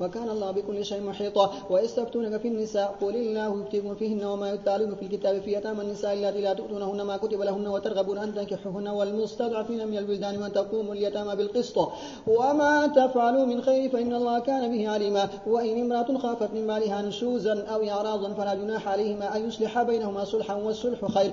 وكان الله بكل شيء محيطا ويستفتونك في النساء قل الله يفتيكم فيهن وما يتعلم في الكتاب في يتامى النساء اللاتي لا تؤتونهن ما كتب لهن وترغبون أن تنكحوهن والمستضعفين من البلدان تقوموا اليتامى بالقسط وما تفعلوا من خير فإن الله كان به عليما وإن امرأة خافت من مالها نشوزا أو إعراضا فلا جناح عليهما أن يصلح بينهما صلحا والصلح خير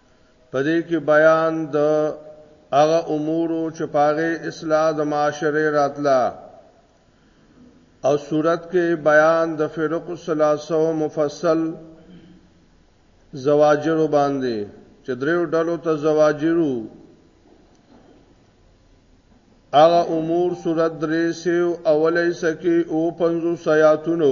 په دې کې بیان د هغه امور و چې په هغې اصلاح د معاشرې راتله او صورت کې بیان د فرق الثلاثه مفصل زواجر باندې چې دریو ډلو ته زواجرو هغه امور صورت درې سیو اولې سکی او پنځو سیاتونو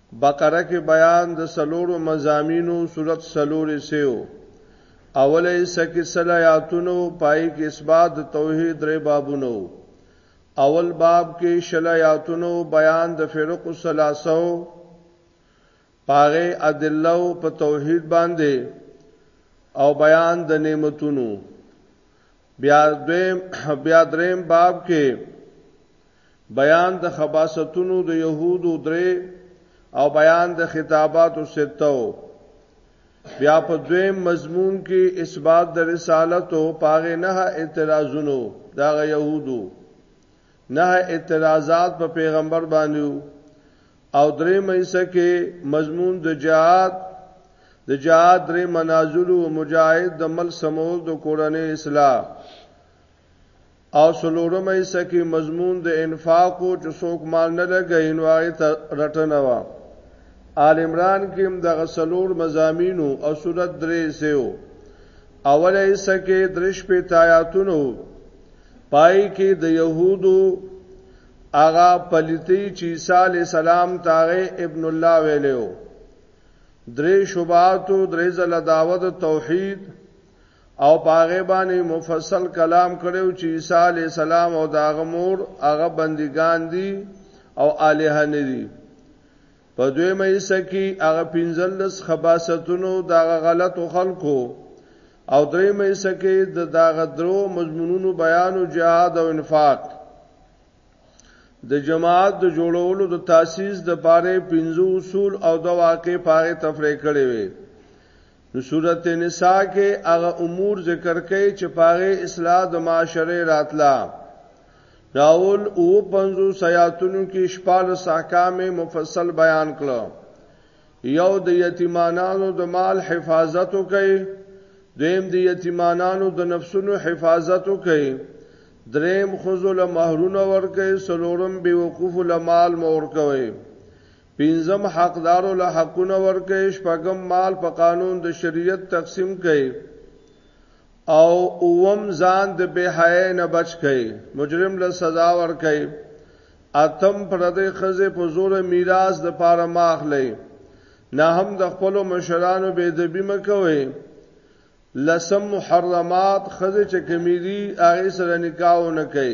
بقره کې بیان د څلورو مضامینو صورت څلور حصې و. اوله حصه کې سل آیاتونه و، پای کې اثبات د توحید درې بابونه و. اول باب کې شل آیاتونه و، بیان د فرقو ثلاثه و، په هغې ادله و په توحید باندې او بیان د نعمتونو. بیا دویم بیا دریم باب کې بیان د خباستونو د يهودو درې او بیان د خطاباتو ستو بیا په دویم مضمون کې اثبات د رسالت او پاغه نه اعتراضونو دا يهودو نه اعتراضات په پیغمبر باندې او درې مېسه کې مضمون د جهاد د جهاد درې منازل او مجاهد د مل سمول د کورنۍ اصلاح او سلورم ایسه کې مضمون د انفاق او چې څوک مال نه لګي نو هغه ته رټنه وا آل عمران کې هم د غسلور مزامین او صورت درې سیو اوله ایسه کې درش په تایاتونو پای کې د یهودو هغه پلیتی چې عیسی علی السلام تاغه ابن الله ویلو درې شوبات او درې ځله داوت توحید او پاغه باندې مفصل کلام کړو چې عیسی علی السلام او داغه مور هغه بندگان دي او الہ نه دي په دوی مې سکی هغه پنځلس خباستونو داغه غلط خلکو او درې مې سکه د داغه درو مضمونونو بیان او جهاد او انفاق د جماعت د جوړولو د تاسیس د پاره پنځو اصول او د واقع پاره تفریح کړي وي نو صورت نساء کې هغه امور ذکر کړي چې پاره اصلاح د معاشره راتلا داول او پنځو سیاتونو کې شپال احکام مفصل بیان کړو یو د یتیمانانو د مال حفاظت وکي دویم د یتیمانانو د نفسونو حفاظت وکي دریم خزو له مہرونه ورکي سلورم بي وقوف له مال مور کوي پنځم حقدارو له حقونه ورکي شپږم مال په قانون د شریعت تقسیم کوي او اوم ځان د بې حیاي نه بچ کړئ، مجرم له سزا ورکړئ، اتم پردۍ ښځې په زوره میراث د پاره مه اخلئ، نهم د خپلو مشرانو بې ادبي مه کوئ، لسم محرمات ښځې چې کومې دي هغې سره نکاح ونه کړئ،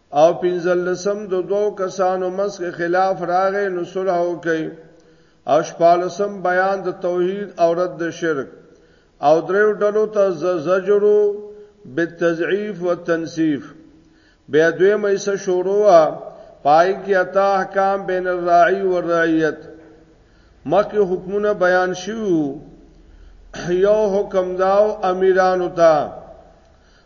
او پنځلسم د دوو کسانو منځ کې خلاف راغی نو صلح وکړئ او شپاړسم بیان د توحید او رد د شرک او دریو ډلو ته زجر بالتضعیف والتنصیف بیا دوی مېسه شروع پای کې اتا احکام بین الراعی والرعیت مکه حکمونه بیان شوو یو حکم داو امیرانو ته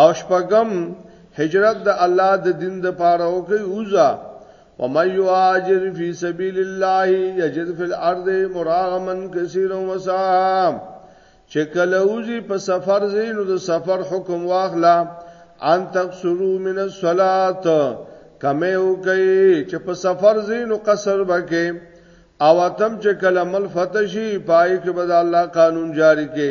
او شپږم هجرت د الله د دین د پاره او کوي اوزا ومن يهاجر في سبيل الله يجد في الارض مراغما كثيرا وسعا چې کله اوزي په سفر زینو د سفر حکم واخلا ان تقصرو من الصلاه کمه او کوي چې په سفر زینو قصر بکې او اتم چې کله مل فتشي پای کې به الله قانون جاری کې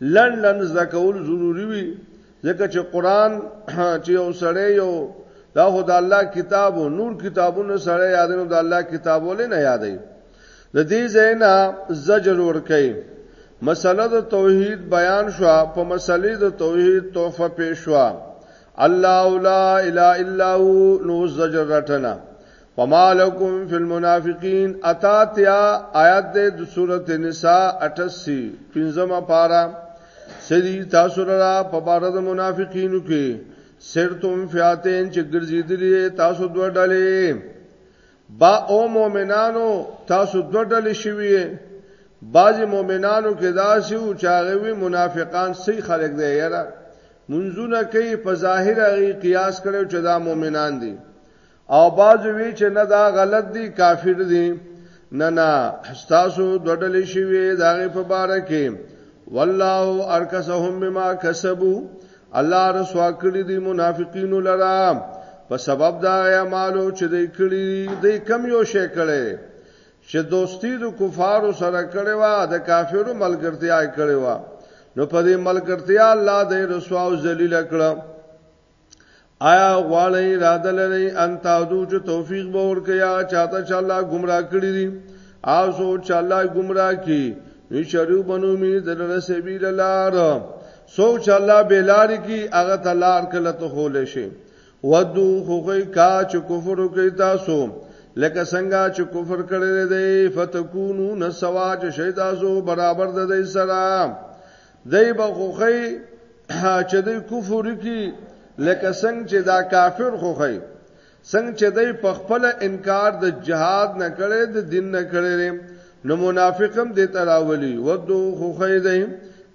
لن لن زکول ضروری وی ځکه چې قران چې یو سړی یو دا خو د الله کتاب او نور کتابونه سره یادنو د الله کتاب ولې نه یادای د دې زینا زجر ور کوي مسله د توحید بیان شو په مسلې د توحید تحفه پیش شو الله لا اله الا هو نو زجر رټنا وما لكم في المنافقين اتاتیا آیات د سورته نساء 88 پنځمه پارا سری تاسو را په بار د منافقینو کې سرتم فیاتین چې ګرځیدلی تاسو دوه ډلې با او مؤمنانو تاسو دوه ډلې شوی بعضی مؤمنانو کې داسې او چاغوي منافقان سي خلق دی یاره منځونه کوي په ظاهر هغه قیاس کړو چې دا مؤمنان دي او باز وی چې نه دا غلط دي کافر دي نه نه تاسو دوډلې شوی دا په بار کې والله ارکسهم بما کسبو الله رسوا کړی دي منافقین لرا په سبب دا اعمالو چې دوی کړی دوی کم یو شی کړي چې دوستی د کفارو سره کړي وا د کافرو ملګرتیا کړي وا نو په دې ملګرتیا الله دې رسوا او ذلیل کړو آیا غواړی اراده لري ان تعدو چې توفیق به ورکیا چاته چې الله گمراه کړی دي او سو چې الله گمراه کی نو شرو بنو می دلر سبیل لار سو چې الله بلار کی هغه تلار کله ته خول شي ودو خوغی کا چې کفر کوي تاسو لکه څنګه چې کفر کړی دی فتكونو نسوا چې شي تاسو برابر د دې سره دای به خوخی چې د کفر کی لکه څنګه چې دا کافر خوخی څنګه چې دای په خپل انکار د جهاد نه کړي د دین نه کړي نو منافقم دې تراولي ودو خوخی دی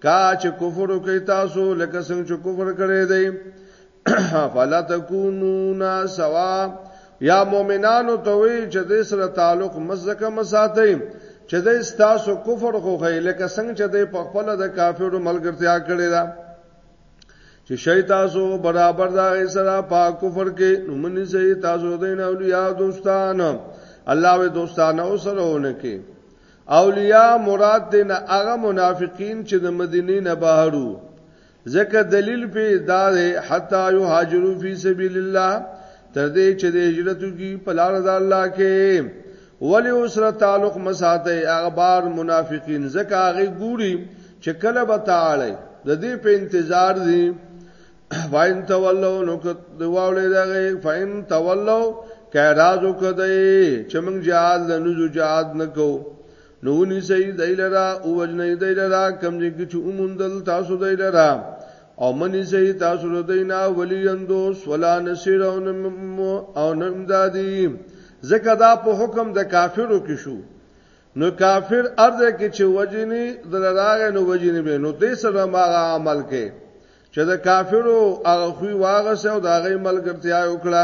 کا چې کفر کوي تاسو لکه څنګه چې کفر کړی دی فلا تکونون سوا یا مؤمنانو ته وی چې د سره تعلق مزکه مساتئ چې د تاسو کفر خو غي لکه څنګه چې د په خپل د کافرو ملګرتیا کړی دا چې شي تاسو برابر دا غي سره په کفر کې نومني سي تاسو د نه اولیاء دوستان الله و دوستان او سره ونکي اولیاء مراد دین هغه منافقین چې د مدینې نه بهرو ځکه دلیل په دا دی حتا یهاجروا فی سبیل الله تر دې چې د هجرتو کی په لار د الله کې ولی اوسره تعلق مساته هغه بار منافقین ځکه هغه ګوري چې کله به تعالی د دې په انتظار دي فاین تولو نو دواولې دغه فاین تولو کای رازو کدی چې موږ جهاد لنوزو جهاد نکو نو ونیسئ دی لره، ووژنئ دی لره، کوم ځای کې چې وموندل تاسو دی لره، او مه نیسئ تاسو له دوی نه ولیا دوست ولا نصیر او نه امدادي، ځکه دا په حکم د کافرو کې شو، نو کافر هر ځای کې چې وژني دله راغی نو وژني به، نو دې سره هم هغه عمل کوي چې د کافرو هغه خوی واغسته او د هغوی ملګرتیا یې وکړه.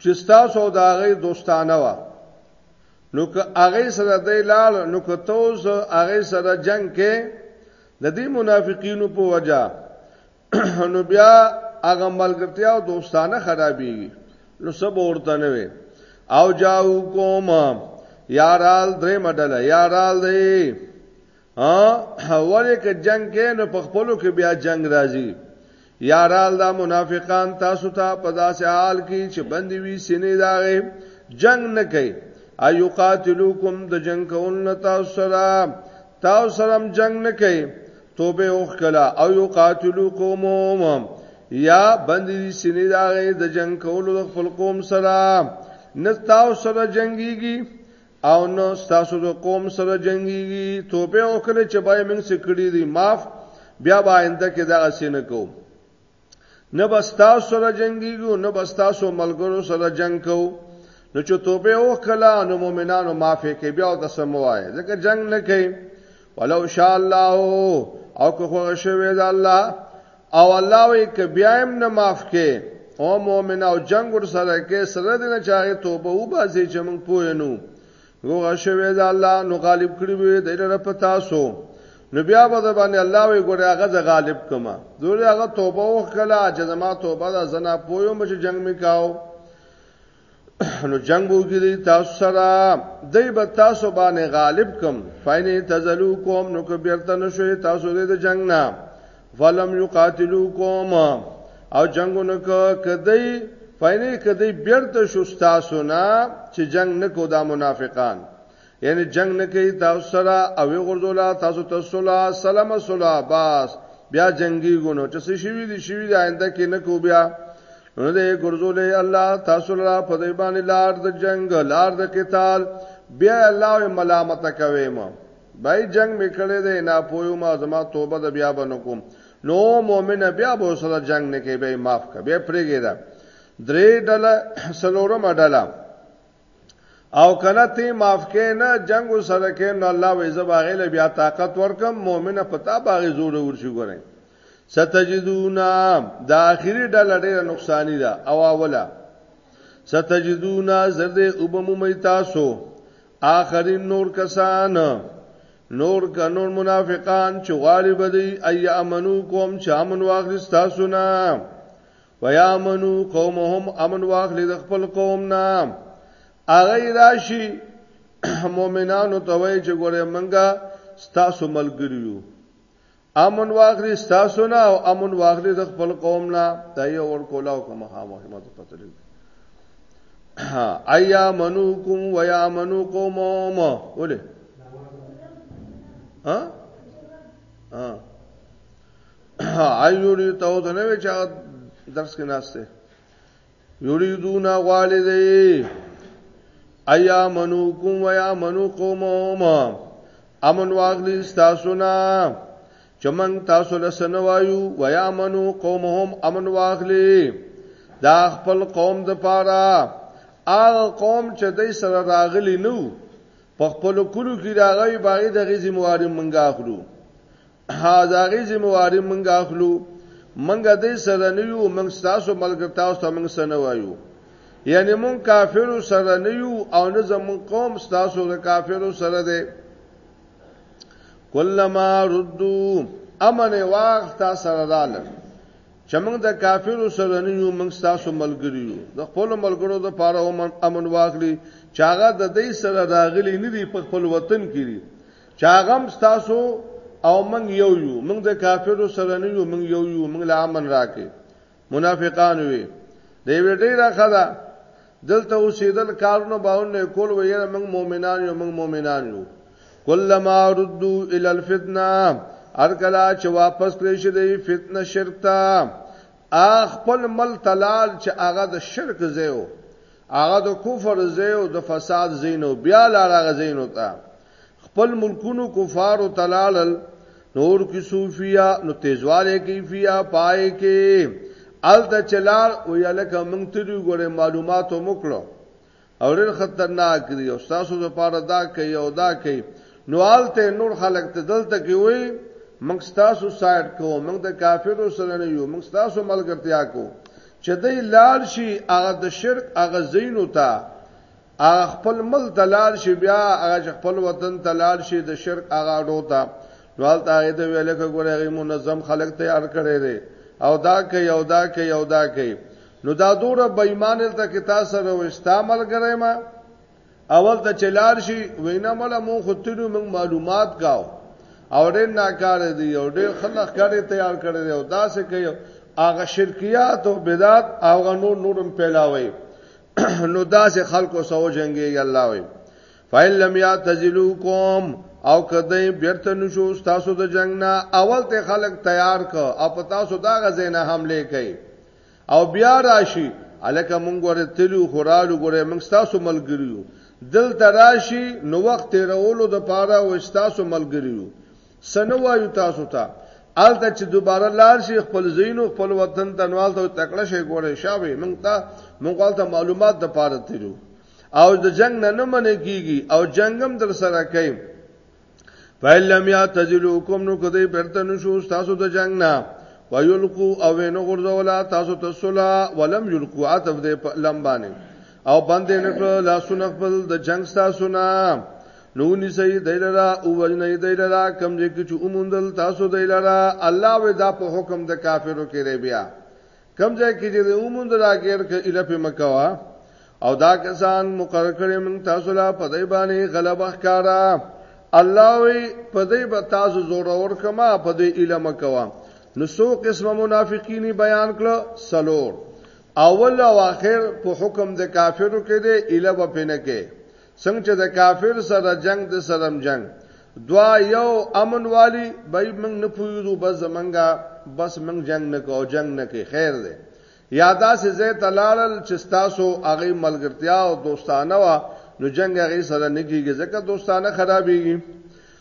چې ستاسو او د هغې دوستانه وه نو که هغې سره دی لاړ نو که ته اوس هغې سره جنګ کې د دې منافقینو په وجه نو بیا هغه ملګرتیا او دوستانه خرابېږي نو سب ورته نه وي او جاو کوم یارال درې مډله یارال دی ها ولې که جنگ کې نو په خپلو کې بیا جنگ راځي یارال دا منافقان تاسو ته په داسې حال کې چې بندي وي سینې داغه جنگ نه کوي ايو قاتلوکم د جنگ کول نه تاسو سره تاسو سره جنگ نه کوي توبه وکړه او یو قاتلوکم یا بندي سینې داغه د جنگ کولو د خپل قوم سره نه تاسو سره جنگيږي او نو ستاسو د قوم سره جنگيږي توبه وکړي چې بای موږ سکړي دي معاف بیا به آینده کې دا سینه کو نه بستا سره جنگيږي نه بستا سو ملګرو سره جنگ کو نو چې توبه وکړه نو مؤمنانو معافي کوي بیا تاسو موای ځکه جنگ نه کوي ولو شاء الله او که خو شوی د الله او الله وی ک بیا هم نه معاف کې او مؤمن او جنگ ور سره کې سره د نه چاغه توبه و باسي چې موږ پوه نو غوغه شوی د الله نو غالب کړی وي د لره پتا سو نو بیا به د باندې الله وی ګوره هغه د غالب کما دوی هغه توبه وکړه چې زما توبه د زنا پویو مچ جنگ میکاو نو جنگ بو کړي تاسو سره دای به تاسو باندې غالب کم فین تزلو کوم نو که بیرته نشوي تاسو د جنگ نه فلم یقاتلو کوم او جنگونه که کدی فین کدی بیرته شو تاسو نه چې جنگ نکو دا منافقان یعنی جنگ نکي تاسو سره او غردولا تاسو ته صلح سلام صلح باس بیا جنگي ګونو چې شي وی دي شي وی آینده کې نکو بیا نو دې ګرځولې الله تاسو را په دې باندې لار د جنگ لار د قتال بیا الله ملامت کوي ما بای جنگ میکړې دې نه پویو ما زما توبه د بیا بنکم نو مؤمن بیا به سره جنگ نه کوي بیا معاف کوي بیا پرېګې دا درې ډله سلورم ډله او کنه ته معاف کینه جنگ سره کین نو الله وې زباغه له بیا طاقت ورکم مؤمنه پتا باغې زور ورشي ګورې ستجدونا دا اخیری ډله ډیره نقصانی ده او اوله ستجدونا زرد وبمو مې تاسو آخرین نور کسان نور کنور منافقان چې غالب دی اي امنو کوم چې امن واغلی تاسو نه ويامنو قومهم امن واخلي د خپل قوم نه اغه راشي مؤمنانو ته وای چې ګوره منګه ستاسو ملګریو امن واخلي ستاسو نه او امن واخلي د خپل قوم نه دای اور کولاو کوم ها مهمه ته پته لګي ایا منوکم و یا منو قوم اوله ها ها ایوری ته د نوې چا درس کې ناشته یریدون غواړي دی ایا منو کوم یا منو قوم امن واغلی تاسو نه چمن تاسو له سنوایو ویا منو قومهم امن واغلی دا خپل قوم د پاره هغه قوم چې دای سره راغلی نو په خپل کلو کې راغی باغې د غي ذمہواری منګه اخلو ها داغي زمواري منګه اخلو منګه دې سره نه یو منګ تاسو ملګرتا او تاسو منګ سره وایو یعنی مون کافرو سره نه یو او نه زمون قوم تاسو د کافرو سره ده کلمہ ردو امن واخ تا سره دالم چې موږ د کافرو سره نه یو موږ تاسو ملګری یو د خپل ملګرو د پاره امن واخلي چې هغه د دې سره راغلي نه دی په خپل وطن کې چاغم تاسو او من یو یو من د کافرو سره نه یو من یو یو من له امن راکې منافقان وي دی وی ډیره خدا دلته اوسېدل کارونه باندې کول ویره من مؤمنان یو من مؤمنان یو کلمہ ردو ال الفتنه ار کلا چې واپس کړی شي د فتنه شرک ته خپل مل تلال چې هغه د شرک زیو هغه د کفر زیو د فساد زینو بیا لاره غزینو ته خپل ملکونو کفارو تلالل نور کی صوفیا نو تیزواله کیفیا پای کې ال د چلار او یلک مونږ ته دی ګوره معلوماتو مکړو او ډېر خطرناک دی او تاسو د پاره دا کوي او دا کوي نو آلته نور خلک ته دلته کې وي موږ تاسو سایډ کوو موږ د کافرو سره نه یو موږ تاسو ملګرتیا کوو چې دای لال شي هغه د شرک هغه زینو ته هغه خپل ملک ته لاړ شي بیا هغه چې خپل وطن ته لاړ شي د شرک هغه اډو ته نو هلته هغې ته ویل که ګوره هغې منظم خلک تیار کړی دی او دا کوي او دا کوي او دا کوي نو دا دوره بېمان هلته کې تا سره وي ستا ملګری ما اول ته چې لاړ شي وینا مله مونږ خو تلو مونږ معلومات کاو او ډېر ناکار دي او ډېر خلک کړي تیار کړي او داسې کوي هغه شرکیات او بدعت هغه نور نورم پیلاوي نو داسې خلکو سو جنگي الله وي فإن لم يعتزلوكم او کدی بیرته نشو تاسو د جنگ نه اول ته خلق تیار ک او په تاسو دا غزې نه حمله کوي او بیا راشي الکه مونږ ور تلو خورالو ګره مونږ تاسو ملګریو دل تراشی نو وخت رولو د پاره او تاسو ملګریو څه نه وایو تاسو ته الته چې دوباره لار شي خپل زینو خپل وطن ته نوال ته تکړه شي ګورې شاوې موږ ته موږ ته معلومات د پاره تیرو او د جنگ نه نه منې کیږي او جنگم در سره کوي فیلم یا تزلوکم نو کده پرته نشو تاسو د جنگ نه ویلقو او نو غرزولا تاسو ته صلا ولم یلقو عتف دې لمبانه او باندې نکړه لاسونه خپل د جنگ تاسو نه نو نسی دیلرا او وجنه دیلرا کم دې کې چې اومندل تاسو دیلرا الله ودا په حکم د کافرو کې ری بیا کم ځای کې چې اومندل اگر کې اله په مکوا او دا کسان مقرر کړي موږ تاسو لا په دای باندې غلبه ښکارا الله وی په دای به تاسو زور اور کما په دې اله مکوا نو سو قسم منافقینی بیان کړه سلور اول او اخر په حکم د کافرو کې دی اله به پنه کې څنګه چې د کافر سره جنگ د سرم جنگ دوا یو امن والی به موږ نه پویو بس زمنګا بس موږ جنگ نه کو جنگ نه کې خیر دی یادا سه زه تلالل چې تاسو هغه ملګرتیا او دوستانه وا نو جنگ هغه سره نه کیږي ځکه دوستانه خرابېږي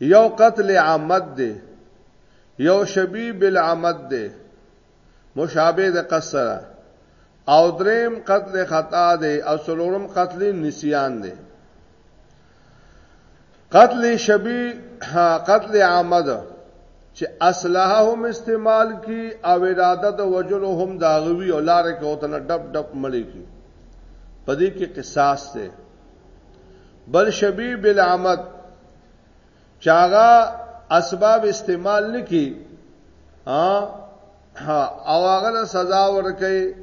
یو قتل عمد دی یو شبی بالعمد دی مشابه د قصره او دریم قتل خطا دی او څلورم قتل نسیان دی قتل شبی قتل عمد چې اسلحه هم استعمال کی او اراده د وجلو هم داغوي او لار کې وتنه ډب ډب مړی کی پدې کې قصاص دی بل شبی بالعمد چاغه اسباب استعمال نکي او هغه له سزا ورکي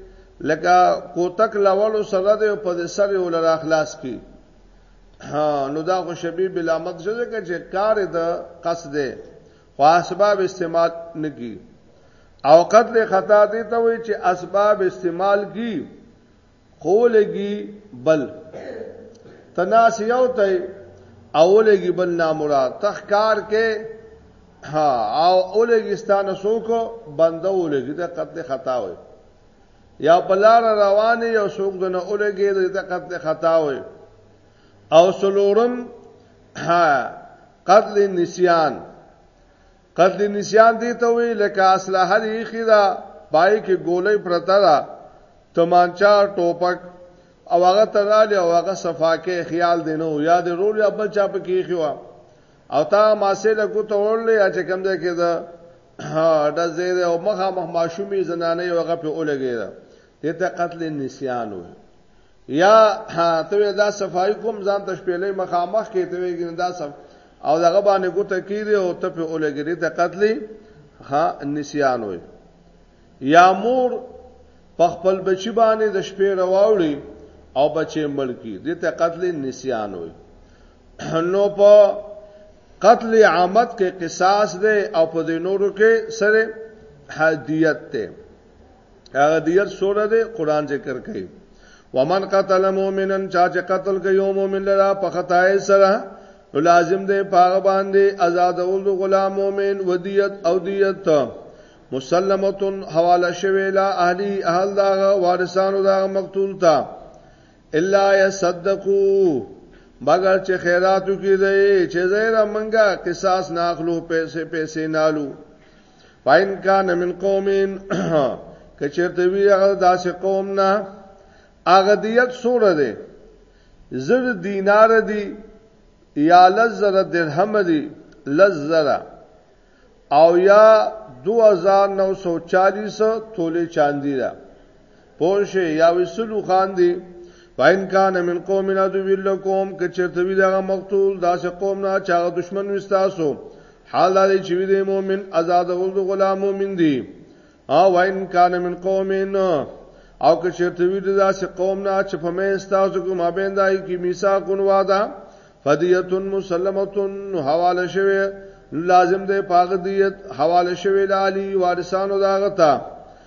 لکه کوتک لولو سره دی په دې سره ول را خلاص کی نو دا خو شبی بالعمد شوه چې کار د قصد دی خو اسباب استعمال نکي او قتل خطا دی ته وي چې اسباب استعمال کی خولګي بل تناس یو ته اولګي بل نامراد تخکار کې ها او اولګستان سوکو بنده اولګي ته قتل خطا وي یا بلار روان یو سوک دنه اولګي ته قتل خطا وي او سلورم ها قتل نسیان قتل نسیان دی ته وی لکه اسلحه دی خې دا پای کې ګولۍ پرته ده تمانچا ټوپک او هغه تراله او هغه صفاکه خیال دی نو یاد رول یا بل چا په کې خوا او تا ما سه له کو تورلې چې کم ځای کې دا د زیره او مخه مخ ماشومی زنانه یو هغه په اولګی دا ته قتل نسیان وي یا ته دا صفائی کوم ځان ته شپېلې مخامخ کې ته ویګن دا صف او دغه باندې ګوته کیږي او ته په اولګری ته قتلې ها نسیان وي یا مور په خپل بچی باندې د شپې رواوړي او بچي ملکی دې ته قتل نسیان وي نو په قتل عامت کې قصاص دی او په دې نورو کې سره حدیت دی هغه دیت سوره ده قران ذکر کوي ومن قتل مؤمنا چا چې قتل کوي یو مؤمن لرا په خدای سره لازم دی پاغه باندې آزاد اول غلام مؤمن ودیت او دیت مسلمتون حواله شوی لا اهلی اهل دا وارثانو دا مقتول تا الا یصدقو مگر چې خیراتو کې دی چې زیره منګه قصاص ناخلو پیسې پیسې نالو پاین کان من قومین کچرته وی هغه داسې قوم نه هغه دیت سوره ده زر دینار دی یا لزر درهم دی لزر او یا 2940 توله چاندی ده پوشه یا وسلو خان دی فاین کان من قوم ندو ویلکم که چرته وی دغه مقتول داسې قوم نه چې هغه دشمن وستاسو حال دا چې وی د مؤمن آزاد ول د غلام مؤمن دی او وین کان من قوم نه او که چرته وی داسې قوم نه چې په مې تاسو کو مابین دای کی میثاق وعده فدیه مسلمه حواله شوی لازم ده پاغدیت حواله شوی لالی وارثانو داغه ته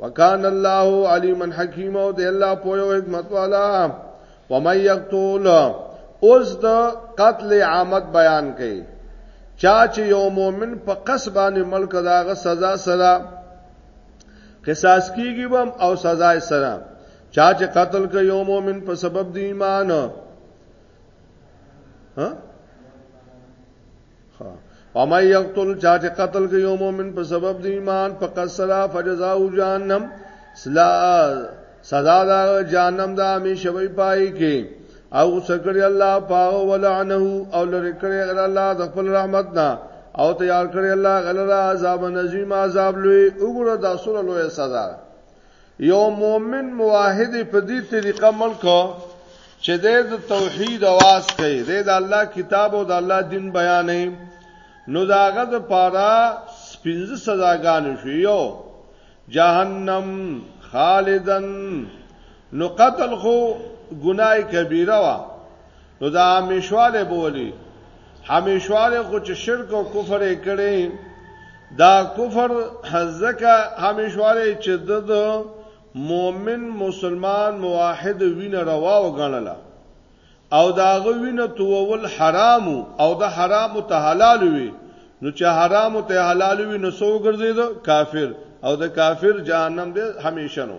وکان الله علیما حکیما او د الله په یو حکمت والا و مې یقتول اوس د قتل عامت بیان کړي چا چې یو مؤمن په قصبانه ملک داغه سزا سره قصاص کیږي بم او سزا یې سره چا چې قتل کوي یو مؤمن په سبب د ایمان ها ومن یقتل چا چې قتل کوي یو مؤمن په سبب د ایمان فقط سلا فجزاء جهنم سلا سزا دا جهنم دا همیشه وي پای کې او سکړی الله پاو ولعنه او لری کړی الله د خپل رحمت نه او تیار کړی الله غلرا عذاب نظیم عذاب لوی وګړه د اصل لوی سزا یو مؤمن موحد په دې طریقه ملک چې د توحید आवाज کوي د الله کتاب او د الله دین بیانې نو داغه د پاره پنځه سزاګان شو یو جهنم خالدن نو قتل خو ګناي کبیره وا نو دا همیشواله بولی همیشواله خو چې شرک او کفر یې کړي دا کفر حزکه همیشواله چې د مؤمن مسلمان موحد وین روا وګڼله او دا غوینه توول حرام او د حرام ته حلال وي نو چې حرام ته حلال وي نو سو ګرځید کافر او د کافر جهنم دې همیشه نو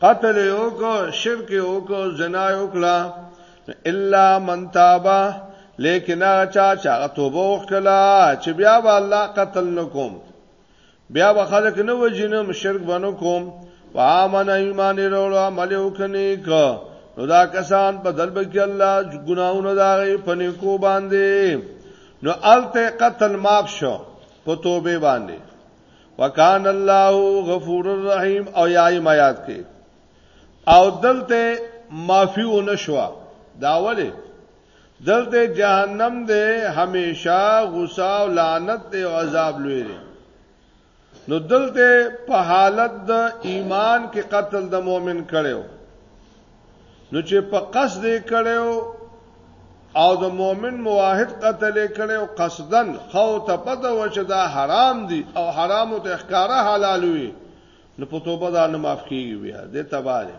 قتل یو کو شرک یو کو زنا یو کلا الا من تابا لیکن هغه چا چې هغه توبه وکړه چې بیا به الله قتل نکوم بیا به خلک نه وجنم شرک بنو کوم وامن ایمان وروړو عمل وکني کو نو دا کسان په دلب کې الله ګناونه داغي پني کو باندې نو الته قتل معاف شو په توبه باندې وکان الله غفور الرحیم او یای ما یاد کې او دلته معافی و نشوا داوله دلته جهنم دې همیشه غصه او لعنت دې او عذاب لوي نو دلته په حالت د ایمان کې قتل د مؤمن کړو نو چې په قصد یې کړو او د مؤمن موحد قتل یې کړو قصدن خو ته پته و چې دا حرام دي او حرام ته ښکارا حلال وي نو په توبه دا نه معاف کیږي بیا د تباله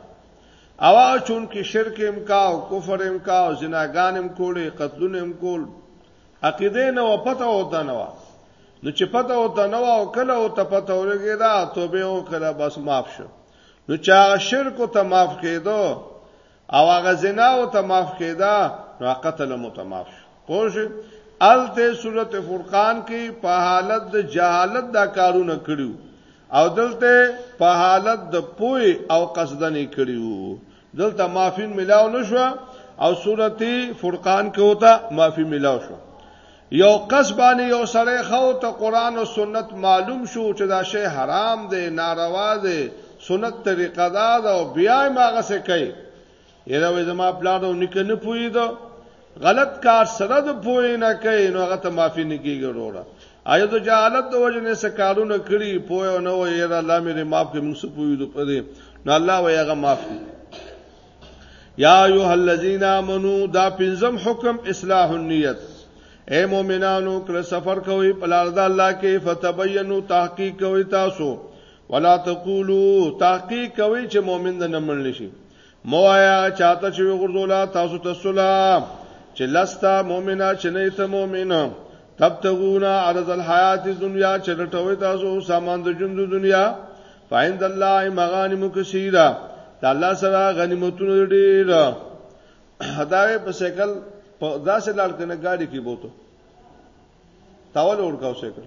او چون کې شرک امکا او کفر امکا او زناګان ام کولې قتلون ام کول عقیده نه و پته وته نه و نو چې پته وته نه و او کله او ته پته ورګی دا توبه او کله بس معاف شو نو چا شرک ته معاف کېدو او هغه زنا او ته معاف کېدا نو قتل مو ته معاف شو پوه الته سورته فرقان کې په حالت د جهالت دا کارونه کړیو او دلته په حالت د پوی او قصدنې کړیو دلته معافین ملاو نشو او سورته فرقان کې وته معافي ملاو شو یو کس باندې یو سړی خو ته قران او سنت معلوم شو چې دا شی حرام دی ناروا دی سنت طریقه دا ده او بیا ماغه سه کوي یره وې زما پلاټ او نک نه پوي دا غلط کار سره د پوي نه کوي نو هغه ته معافي نه کیږي وروړه آیا د جهالت د وجه نه سکارونه کړی پوي او نو یره الله مې معاف کې موږ سپوي دو پدې نو الله وې هغه معاف کړي یا ایه الذین آمنو دا پنځم حکم اصلاح النیت اے مومنانو کله سفر کوئ په لار د الله کې فتبینو تحقیق کوئ تاسو ولا تقولو تحقیق کوئ چې مومن نه منل شي موایا چاته چې غردولا تاسو ته سلام چې لستا مومنا چې نه ته مومنا تبتغون عرض الحیات الدنیا چې لټوي تاسو سامان د ژوند دنیا فعند الله مغانم کثیره د الله سره غنیمتونه ډیر هدايه په شکل په داسې لړ کنه گاډي کې بوته تاول ورکاو شکل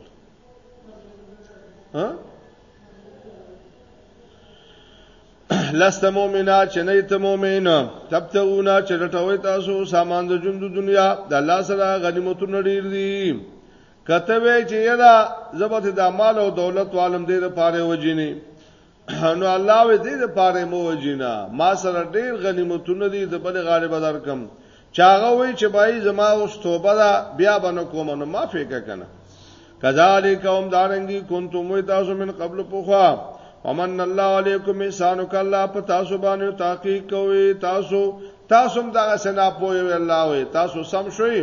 ها لست مؤمنا چې نه ته مؤمن تبتغونا چې رټوي تاسو سامان د ژوند دنیا د الله سره غنیمتونه ډیر دي کته وی چې یدا زبت د مال او دولت عالم دې د پاره وجینی نو الله وی دې د پاره مو وجینا ما سره ډیر غنیمتونه دي د بل غالب درکم چاغه وی چې بای زما اوس توبه دا بیا بنه کوم نو ما فکر کنه کذالک هم دارنګي کنتم تاسو من قبل پوخا ومن الله علیکم انسان کلا په تاسو باندې تحقیق کوي تاسو تاسو هم دا سنا پوي الله وي تاسو سم شوي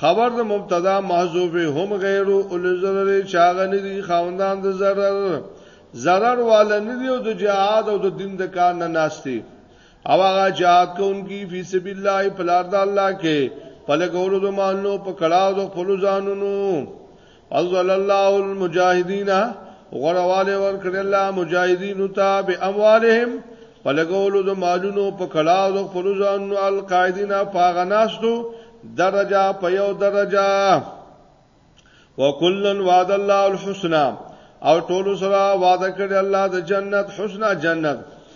خبر د مبتدا محذوف هم غیر اول ضرر چاغه نه دي خوندان د ضرر ضرر والا نه دي او د جهاد او د دین د کار نه ناشتي او هغه جهاد کوونکی فی سبیل الله په لار د الله کې په لګولو د مالونو په کړهو د خپل ځانونو ازل الله المجاهدین غرواله ور کړل الله مجاهدین ته به اموالهم په لګولو د مالونو په کلاو د خپل ځانو القاعدینا پاغناستو درجه په یو درجه وکلن وعد الله الحسنا او ټول سره وعده کړی الله د جنت حسنا جنت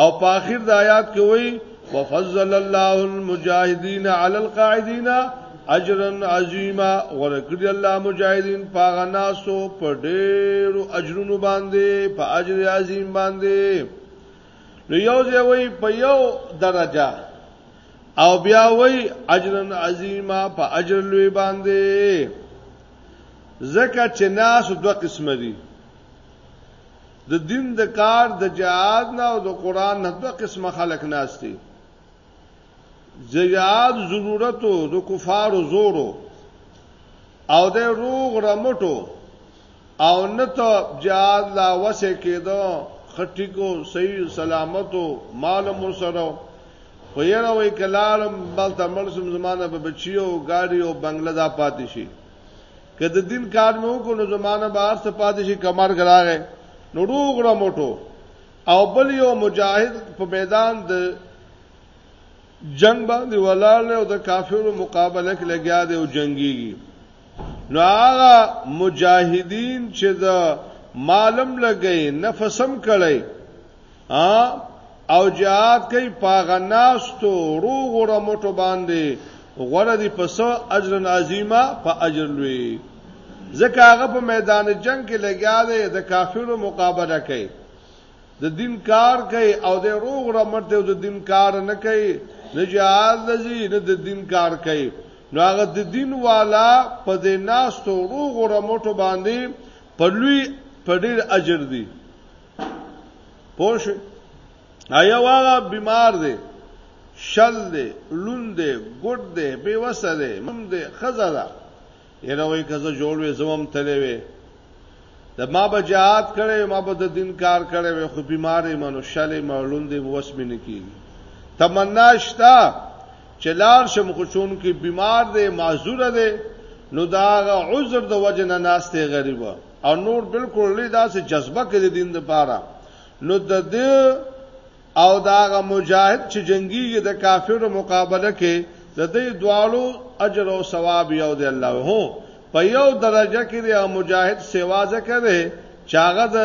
او په اخر د آیات کې وایي وفضل الله المجاهدین علی القاعدین اجرا عظیما ورکړي الله مجاهدین پاغه ناسو په ډېرو اجرونو باندې په اجر عظیم باندې نو یو ځای په یو درجه او بیا وای اجرا عظیما په اجر لوی باندې زکه چې ناس دوه قسم دي د دین د کار د جهاد نه او د قران نه دوه قسمه خلک ناشتي جهاد ضرورت د کفارو زورو او د روغ رمټو او نه ته جهاد لا وسه کېدو خټی کو صحیح سلامتو مال مر سره خو یره وای کلالم بلته ملسم زمانه به بچیو گاډي او بنگله دا پاتې شي که د دین کار مې وکړو نو زمانه به هر څه پاتې شي کمر ګراغه نو روغره موټو او بل یو مجاهد په میدان د جنگ باندې ولاړ او د کافرو مقابله کې لګیا دی او جنگيږي نو هغه مجاهدین چې د مالم لګي نفسم کړي ا او جهاد کوي پاغه ناستو رو غره موټو باندې غره دی پس اجر عظیمه په اجر لوی ځکه هغه په میدان جنگ کې لګیا دی د کافرو مقابله کوي د دین کار کوي او د روغ رمټ دی د دین کار نه کوي نه جهاد لذي نه د دین کار کوي نو هغه د دین والا په دې ناستو روغ رمټو باندې په لوی په ډیر اجر دی پوه شئ ایا واغه بیمار دی شل دی لون دی ګډ دی بے وسه دی مم دی خزه ده یره وای کزه جوړ وې زوم تلې وې د ما به جهاد کړي ما به د دین کار کړي وې خو بیمارې منو شلې مولون دی وس مې نکی تمنا شتا چلار شم خو چون کې بیمار دی معذور دی نو دا عذر د وجنه ناشته غریبه او نور بالکل لري داسې جذبه کې د دین لپاره نو د دې او داغه مجاهد چې جنگيږي د کافرو مقابله کې د دې دوالو اجر او ثواب یو دی الله هو په یو درجه کې د مجاهد سیوا ذکر دی چې هغه د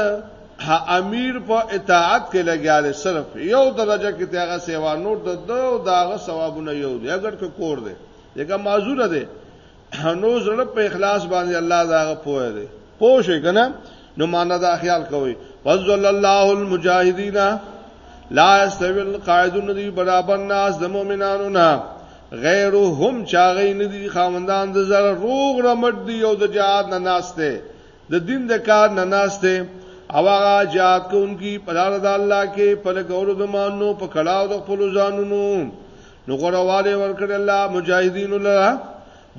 امیر په اطاعت کې لګیا دی صرف یو درجه کې هغه سیوا نور د دو داغه ثوابونه یو دی اگر که کور دی دغه معذور دی نو زړه په اخلاص باندې الله داغه پوهه دی پوه شي کنه نو معنا دا خیال کوي فضل الله المجاهدین لا استوی القاعدون دی برابر ناس د مؤمنانو نه غیرهم چاغې نه دي خاوندان د زر روغ رمټ دي او د جهاد نه ناشته د دین د کار نه ناشته او هغه جهاد کوونکی په لار د الله کې په لګولو د مانو په کړهو د خپل ځانونو نو غرواله ورکړ الله مجاهدین لرا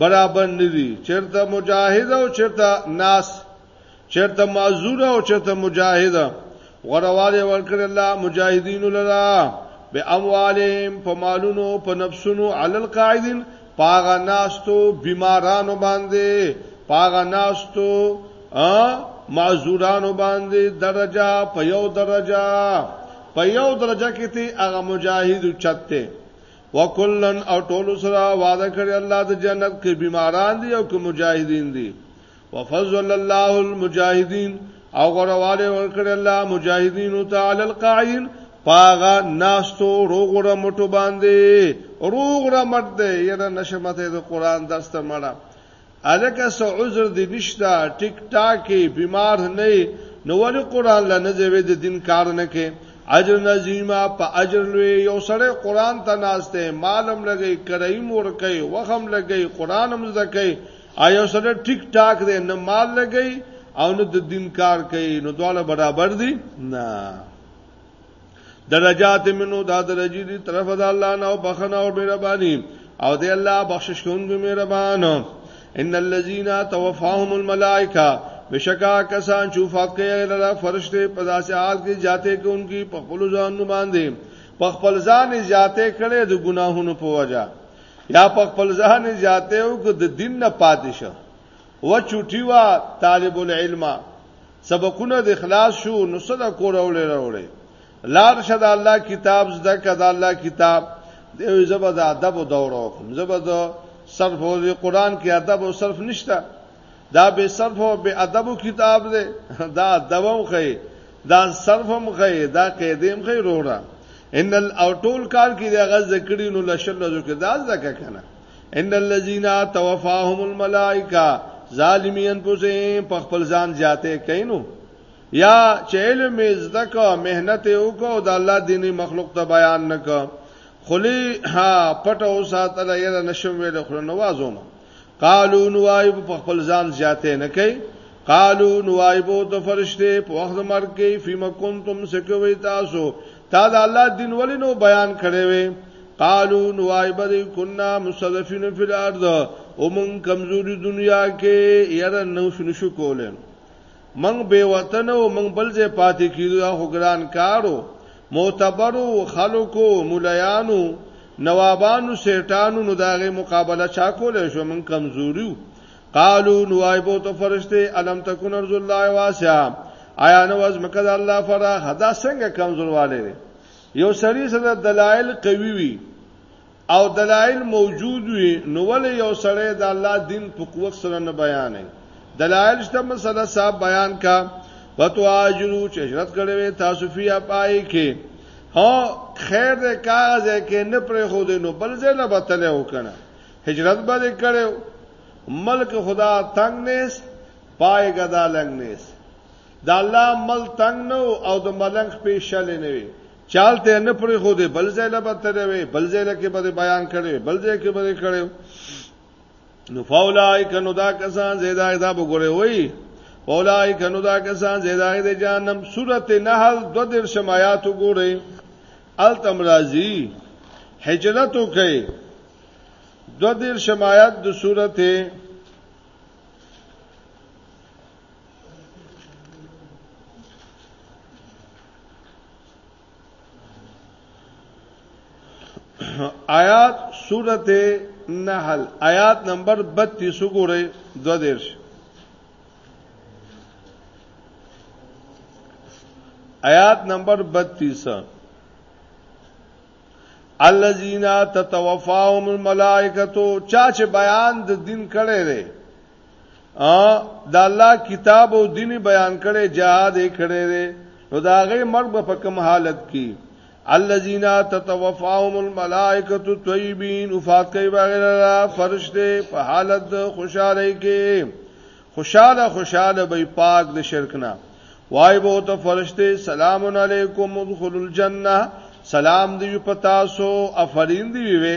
برابر ندي چرته مجاهد او چرته ناس چرته معذور او چرته مجاهد غرواله ورکړ الله مجاهدین لرا به اموالهم په مالونو په نفسونو علل قاعدین پاغه ناستو بیمارانو باندې پاغه ناستو ا معذورانو باندې درجه په یو درجه په یو درجه کې ته هغه مجاهد چته وکلن او ټول سره وعده کړی الله د جنت کې بیماران دي او کې مجاهدین دي وفضل الله المجاهدين او غرواله ورکړ الله مجاهدین تعالی القائل پاغه ناستو روغره مټو باندې روغره مټ دی یره نشمته د قران درس ته مړه الکه سو عذر دی نشتا ټیک ټاک بیمار نه نو ول قران لنه زوی د دین کار نه کې اجر نظیما په اجر لوی یو سره قران ته ناشته مالم لګی کرایم ور کوي وخم لګی قرانم زده کوي آیا سره ټیک ټاک دی نه مال لګی او نه د دین کار کوي نو دواړه برابر دي نه درجات منو دا درجی دی طرف د الله نه او بخنه او مهرباني او دی الله بخشش کوونکی مهربان ان الذين توفاهم الملائکه بشکا کسان چې وفات کړي لره فرشته په داسې حال کې جاته کې انکی په خپل ځان باندې په خپل ځان جاته کړي د ګناهونو په وجه یا په خپل ځان زیاته او که د دین نه پاتې شو و چټي وا طالب العلم سبقونه د اخلاص شو نو صدا کور اولې راوړې لار شد الله کتاب زده کړه الله کتاب د زبر د ادب دوره کوم زبر د صرف او قرآن کې ادب او صرف نشته دا بې صرف او بې ادب کتاب دی دا ادب هم خي دا صرف هم خي دا قاعده هم خي روړه ان الاوتول کار کې دا غز ذکرې نو لشل لزو کې دا ځکه کنه ان الذين توفاهم الملائکه ظالمی انفسهم په خپل ځان زیاته کینو یا چې علم زده کو مهنت وکاو د الله دیني مخلوق ته بیان نکو خلی ها پټه او ساتله یې نشم ویل خو نوازونه قالو نوایب په خپل ځان زیاته نه کوي قالو نوایب او ته فرشته په وخت مرګ کې فيما كنتم سکوي تاسو تا د الله دین ولې نو بیان کړي وي قالو نوایب دې كنا مصرفين في الارض او من کمزوري دنیا کې یره نو شنو شو کولم موږ بې وطنه وو، موږ بل ځای پاتې کېدو، دا خو ګران کار و، معتبرو خلکو، ملایانو، نوابانو، سېټانو، نو د هغې مقابله چا کولای شوه، موږ کمزوري وو. قالو، نو وایي به ورته فرشتې، الم تکن ارض الله واسعه، ایا نه وه ځمکه د الله فراخه؟ دا څنګه کمزوروالی دی؟ یو سړي سره دلایل قوي وي، او دلایل موجود وي نو ولې یو سړی د الله دین په قوت سره نه بیانې دلایل شته مسله صاحب بیان کا وتو اجرو چې هجرت کړې وي تاسو فیا پای کې ها خیر دې کاغذ کې نه پرې خو دې نو بل ځای نه بتل وکنه هجرت به کړو ملک خدا تنگ نیس پای غدا لنګ نیس د الله مل تنگ نو او د ملنګ پیشل نه وي چالته نه پرې خو دې بل ځای له بتر وي بل ځای له کې به بیان کړي بل ځای کې به کړي نو فولای کنو دا کسان زیدا دا وګوره وای فولای کنو دا کسان زیدا د جهنم سورته نحل دو در شمایات وګوره التم رازی هجرت وکي دو در شمایات د سورته آیات سورته نحل آیات نمبر 32 وګورئ دو دیرش آیات نمبر 32 الذین تتوفاهم الملائکه چا چې بیان د دین کړي ا د الله کتاب او دین بیان کړي جهاد یې کړي دي نو دا غي مرګ په کوم حالت کې الذين تتوفاهم الملائکه الطيبين وفات کوي بغیر فرشته په حالت خوشاله کې خوشاله خوشاله به پاک د شرک نه وای بو ته فرشته سلام علیکم ادخلوا الجنه سلام دی پتا سو افرین دی وی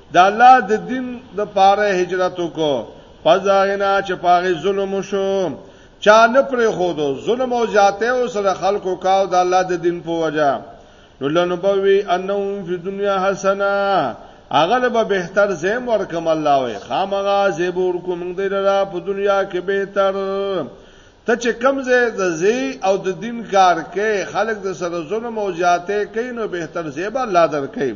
د الله د دین د پاره هجرت وکړو پزاغنا چې پاغه ظلم شو چا نه پرې خودو ظلم او زیاته او سره خلکو کاو د الله د دین په وجا نو لنبوي انهم فی دنیا حسنا اغلب بهتر زم ورکم الله وي خامغه زیبور کوم دې را په دنیا کې بهتر ته چې کمزه د زی او د دین کار کې خلک د سره ظلم او زیاته کوي نو بهتر زیبا الله درکې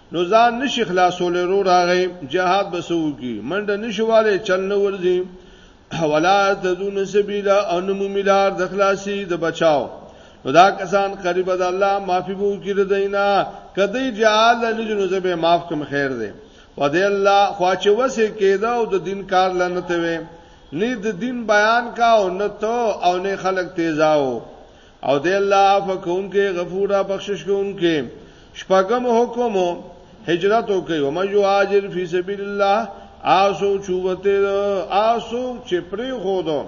نو ځان نشي خلاصول رو راغی جهاد بسو کی منډه نشواله چل نه ورځي ولا تدون سبیلا او نمو ملار د خلاصي د بچاو نو دا کسان قریب د الله معافي بو کړ دینا کدی جهاد نه جنو زبه معاف کوم خیر دی و دې الله خواچ وسه کېده او د دین کار لنه ته وې نه د دین بیان کا او نه ته او نه خلق تیزاو او دی الله عفو کوونکی غفور را بخشش کوونکی شپږم حکم هجرت وکي او مې یواجر فی سبیل الله آسو چوبته آسو چې پری خودو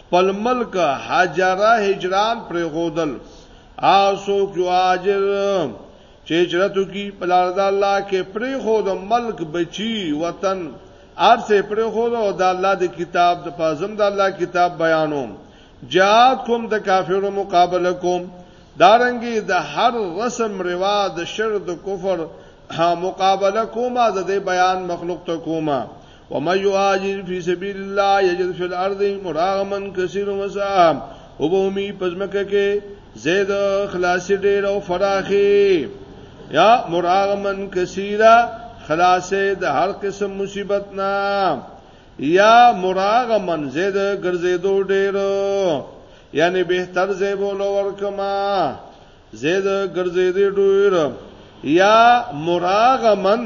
خپل ملک حجره هجران پری خودل آسو چواجر چې هجرت وکي په لار د الله کې پری خودو ملک بچي وطن ارسه پری خودو د الله د کتاب د پازم د الله کتاب بیانوم جهاد کوم د کافرو مقابله کوم دارنګي د هر رسم روا د شر د کفر مقابله کومه د دې بیان مخلوق ته کومه ومن يهاجر في سبيل الله يجد في الارض مراغما كثيرا وسعا وبومي پزمکه کې زید خلاصي ډېر او فراخي یا مراغمن کثیره خلاصې د هر قسم مصیبت نه یا مراغ منزه د ګرځېدو ډېر یعنی بهتر زیبو لور کما زید ګرځېدې ډېر یا مراغ من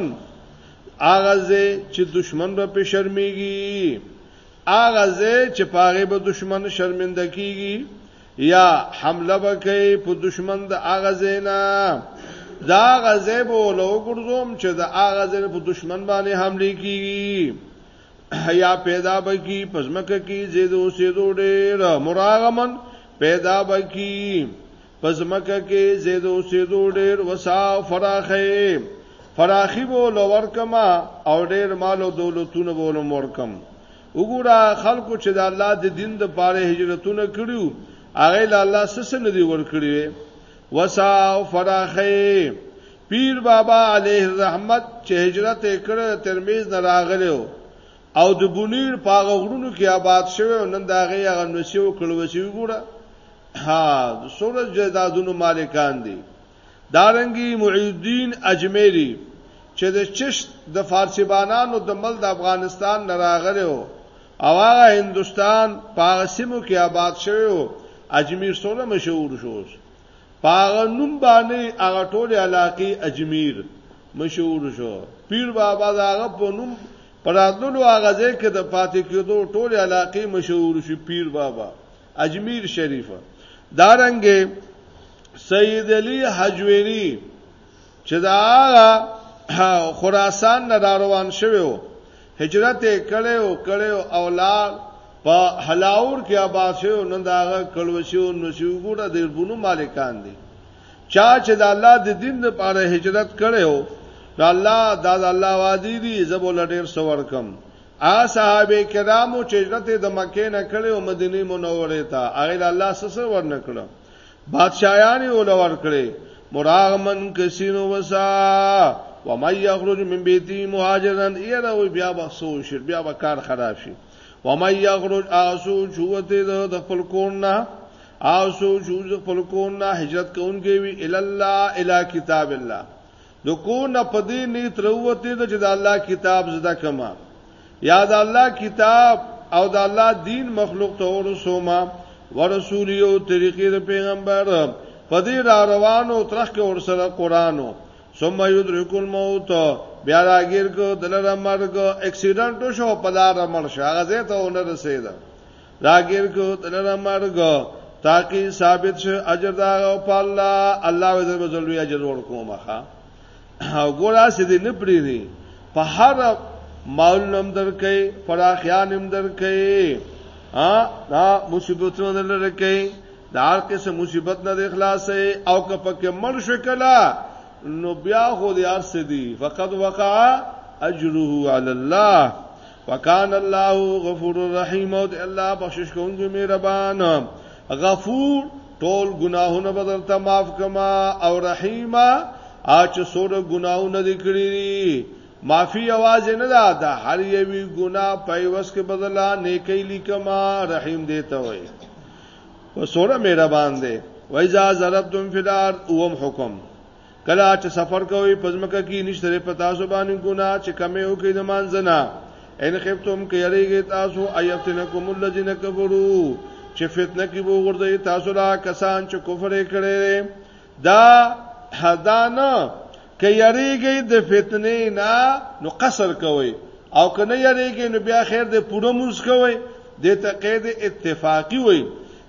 اغه زه چې دشمن به په شرمېږي اغه زه چې پاغه به دشمن شرمنده کیږي یا حمله وکي په دشمن د اغه زینا دا غزه به ولو ګرځوم چې د اغه زینا په دشمن باندې حمله کیږي یا پیدا بکی پزمکه کی زیدو سیدو ډیر مراغمن پیدا بکی پزمکه کی زیدو سیدو ډیر وسا فراخه فراخی بو لور کما او ډیر مال او دولتونه بولم ورکم وګوره خلکو چې د الله د دین د پاره هجرتونه کړیو هغه له الله سره نه دی ورکړي وي وسا او فراخه پیر بابا علیه الرحمت چې هجرت کړه ترمذ نه راغلو او د بونیر پاغه غرونو کې آباد شوه نن دا غي هغه نسیو کړو چې وګوره ها د سورج جیدادونو مالکان دي دارنګي معي الدين اجميري چې د چشت د فارسيبانانو د مل د افغانستان نه راغلی و او هغه هندستان په سیمو کې آباد شوی و اجمیر سره مشهور شو پاغه نوم باندې هغه ټول علاقې اجمیر مشهور شو پیر بابا داغه په نوم پرادلو هغه ځای کې د پاتې کېدو ټول علاقې مشهور شو پیر بابا اجمیر شریف دارنګه سید علی حجویری چې دا خراسان نه روان شوو هجرت کړي او کړي او اولاد په حلاور کې آباد شو نن داغه کلوشو نشو ګوره د بونو مالکان دي چا چې د الله د دین لپاره هجرت کړي او د الله د الله وادي دي زبول ډیر سور کم هغه صحابه کرامو چې هجرت د مکې نه کړي او مدینه منوره ته هغه له الله سره ورنکړه بادشاہان یې ولور کړي مراغمن کسینو وسا و مې یخرج من بیتی مهاجرن ایره وی بیا به سو شي بیا به کار خراب شي و مې یخرج اسو چوته د خپل کور نه اسو چوز خپل کور نه هجرت کوونکی وی ال الله الی کتاب الله د کور نه په دې نیت راووتې ده چې د الله کتاب زده کما یا د الله کتاب او د الله دین مخلوق ته ورسوما ورسول یو طریقې د پیغمبر په دې را روانو ترخ کې ور سره قرانو ثم یدرک الموت بیا راګیر کو دلر مرګ اکسیډنټ شو په لار مړ شو هغه ته ونه رسیدا راګیر کو تنه مرګ تاکي ثابت شو اجر دا او په الله الله دې زموږ زلوی اجر ورکو مخه او ګورا سې دې نه پری دي په هر مال نم درکې پراخیان نم درکې ها دا مصیبتونه درکې دا هر کس مصیبت نه اخلاصې او که پکې مر شکلا نو بیا خو دې ارسه دي فقط وقع اجره علی الله وکان الله غفور الرحیم او د الله بخشش کوونکی مهربان غفور ټول ګناهونه بدل ته معاف کما او رحیمه اچ سوره ګناهونه دي کړی معافی आवाज نه ده دا هر یوی ګناه په وس کې بدلا نیکی لیکما رحیم دی ته وای و سوره مهربان دی وایذا ضربتم فی الارض اوم حکم کله چې سفر کوئ پزمکه کې نشته په تاسو باندې ګنا چې کمه او کې د مانځنه ان خفتم کې یریږي تاسو ایفتنکم الذین کفروا چې فتنه کې وو ورته تاسو لا کسان چې کفر کړي دا حدانه کې یریږي د فتنې نه نو قصر کوي او کنه یریږي نو بیا خیر د پوره موس کوي د تقید اتفاقی وي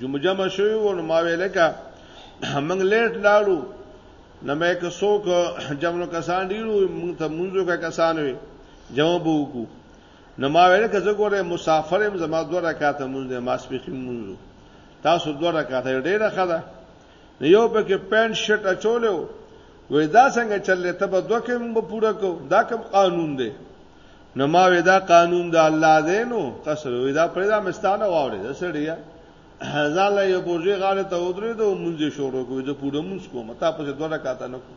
جمجمه شوی و نو ما ویل کا موږ لیټ لاړو نو مې که څوک جمنو کسان ډیرو موږ ته منځو کا کسان وي جمع بو کو نو ما ویل که زه ګوره مسافر يم زما دوه رکعات مونږ دي ما سپخین مونږ تاسو دوه رکعات ډیره خده نو یو په کې پینټ شرټ اچولیو وې دا څنګه چلې ته به دوه کې مونږ پوره کو دا کوم قانون دی نو ما وی دا قانون د الله دی نو قصر وی دا پرې دا مستانه واورې دا سړیا ځان له یو بوجي غاړه ته ودرې دو مونږ شروع کوی د پوره مونږ کوم تا په دوه رکعات نه کو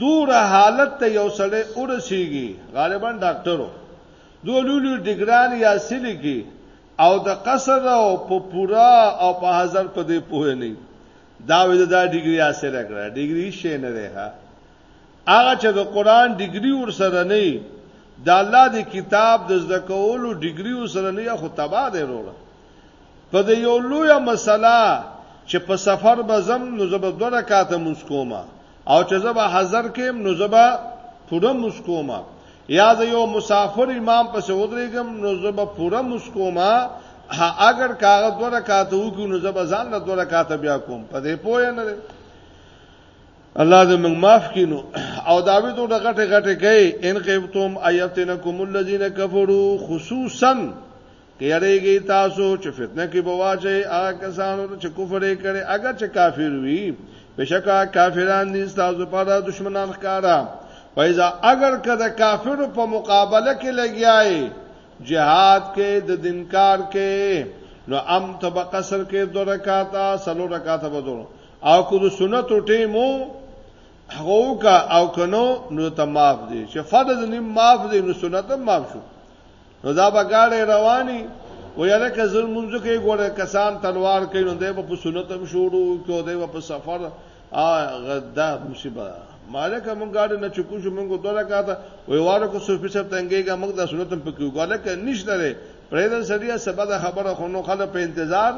دور حالت ته یو سړی ورسیږي غالبا ډاکټرو دو لولو ډیګران یا سلی کی او د قصر او په پورا او په هزار په دې پوه نه دا وې دا ډیګري حاصل کړه ډیګري شې نه ده هغه چې د قران ډیګري ورسره نه وي د الله د کتاب د زده کولو ډیګري ورسره نه خو تبا دی وروره په د یو لوی مسله چې په سفر به زم نو زبر دوه رکعاته مسکوما او چې زبر حاضر کېم نو زبر پوره مسکوما یا د یو مسافر امام په سودريګم نو زبر پوره مسکوما اگر کاغه دوه رکعاته وکړو نو زبر ځان له دوه رکعاته بیا کوم په دې پوهه نه الله دې موږ معاف کینو او داوی ته غټه غټه کوي ان قیبتم ایفتنکم الذین کفروا خصوصا کېړېږي تاسو چې فتنه کې بواچي هغه کسانو چې کفر یې کړي اگر چې کافر وي بشکا کافران دي تاسو لپاره دشمنان ښکارا پیدا اگر کده کافر په مقابله کې لګیاي جهاد کې د دینکار کې نو ام تبقصر کې دوه رکعاته سلو رکعاته بدلو او کو د سنت ټیمو هغه کا او کنو نو ته معاف دي چې فرض نیم معاف دي نو سنت هم معاف شو نو دا به گاډي رواني و یاله که زل منځو کې ګوره کسان تلوار کوي نو دی په سنت هم شروع کو دی په سفر ا غدا مصیبه مالک موږ گاډي نه چکو شو موږ دوه راکاته وی واره کو صوفي صاحب تنګيګه موږ د سنت هم پکې ګوره که نشته پرې د سړیا سبا د خبره خونو خلک په انتظار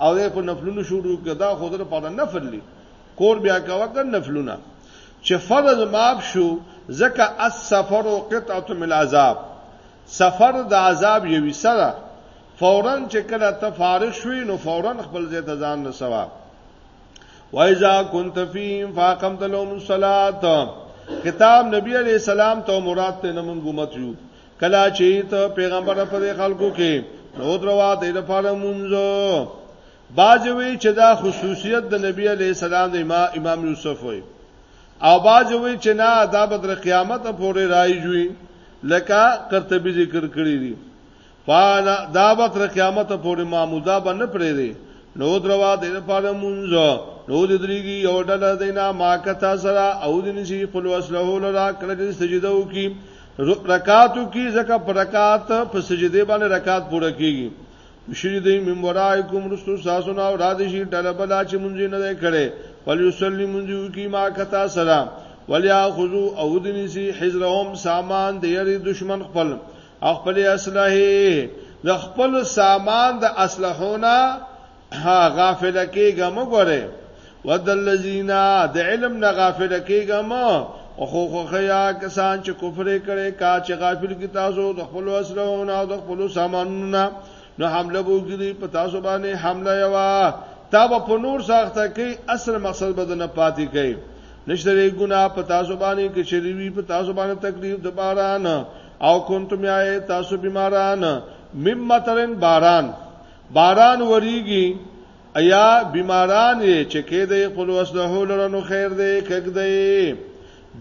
او دې په نفلونو شروع کړه خو در په نفل لی کور بیا کا وکړ نفلونه چې فرض ماب شو زکه السفر او قطعه من العذاب سفر د عذاب یوي سره فورا چې کله ته فارغ شوې نو فورا خپل ځای ته ځان رسوا وایذا كنت فيهم فاقمت لهم الصلاه کتاب نبی علی السلام ته مراد ته نمون ګمت یو کلا چې ته پیغمبر په دې خلکو کې نو دروا دې د پاره مونږه باجوي چې دا خصوصیت د نبی علی السلام د امام یوسف وي او باجوي چې نه دا بدر قیامت پورې راځي لکه کرتبی ذکر کړی دي فانا دا بدر قیامت پورې معمودا باندې پرې دي نو دروا دې د پاره مونږه نو دې دريږي یو ډله دینا ما کتا سره او دې نشي خپل وسله لرا کړه چې سجده وکي رکعاتو کې ځکه پر رکعات په سجده باندې رکعات پوره کیږي مشری دی من ورایکم رسو ساسونا او را دي شي ډله بلا چې مونږ نه دی کړي ول یصلی مونږ کی ما کتا سلام ولیا خذو او دنسی حجرهم سامان د یری دشمن خپل خپل اسلحه د خپل سامان د اسلحونه ها غافل کېږه مګوره ودلذین د علم نه غافل کېږه ما او خو خو خیا کسان چې کفر کړي کا چې غافل کی تاسو د خپل وسلو او د خپل سامانونو نو حمله وګړي په تاسو باندې حمله یوا تا په نور ساخته کې اصل مقصد بدنه پاتې کې نشته ری ګنا په تاسو باندې کې شریوی په تاسو باندې تکلیف د باران او کنتم یا تاسو بیماران مم مترن باران باران وریږي ایا بیماران یې چې کې دی خپل وسلهو لرنو خیر دی کګ دی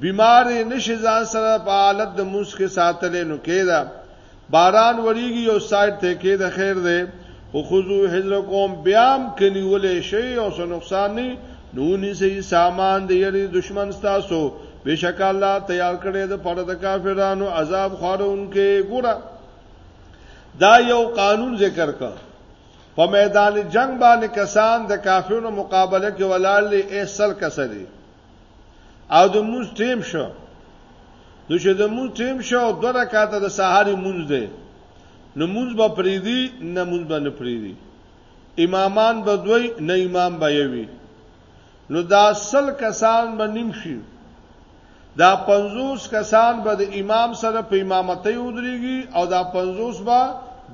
بیمار نشي ځان سره په حالت د موس کې ساتلې نو کې دا باران وریږي او سایت ته کې د خیر دی خو خذو حذر کوم بیام کني ولې شي او څه نقصان نه نونی سي سامان د یری دشمن تاسو بشک الله تیار کړی د پړه د کافرانو عذاب خورونکې ګوره دا یو قانون ذکر کړ په میدان جنگ باندې کسان د کافرونو مقابله کې ولاړ لې احسل کسري او د موږ ټیم شو نو چې د موږ ټیم شو دوه رکعات د سهاري مونږ دی نو مونږ به پریدي نه مونږ به نه پریدي امامان به دوی نه امام به یوي نو دا سل کسان به نیم شي دا 50 کسان به د امام سره په امامتۍ ودرېږي او دا 50 به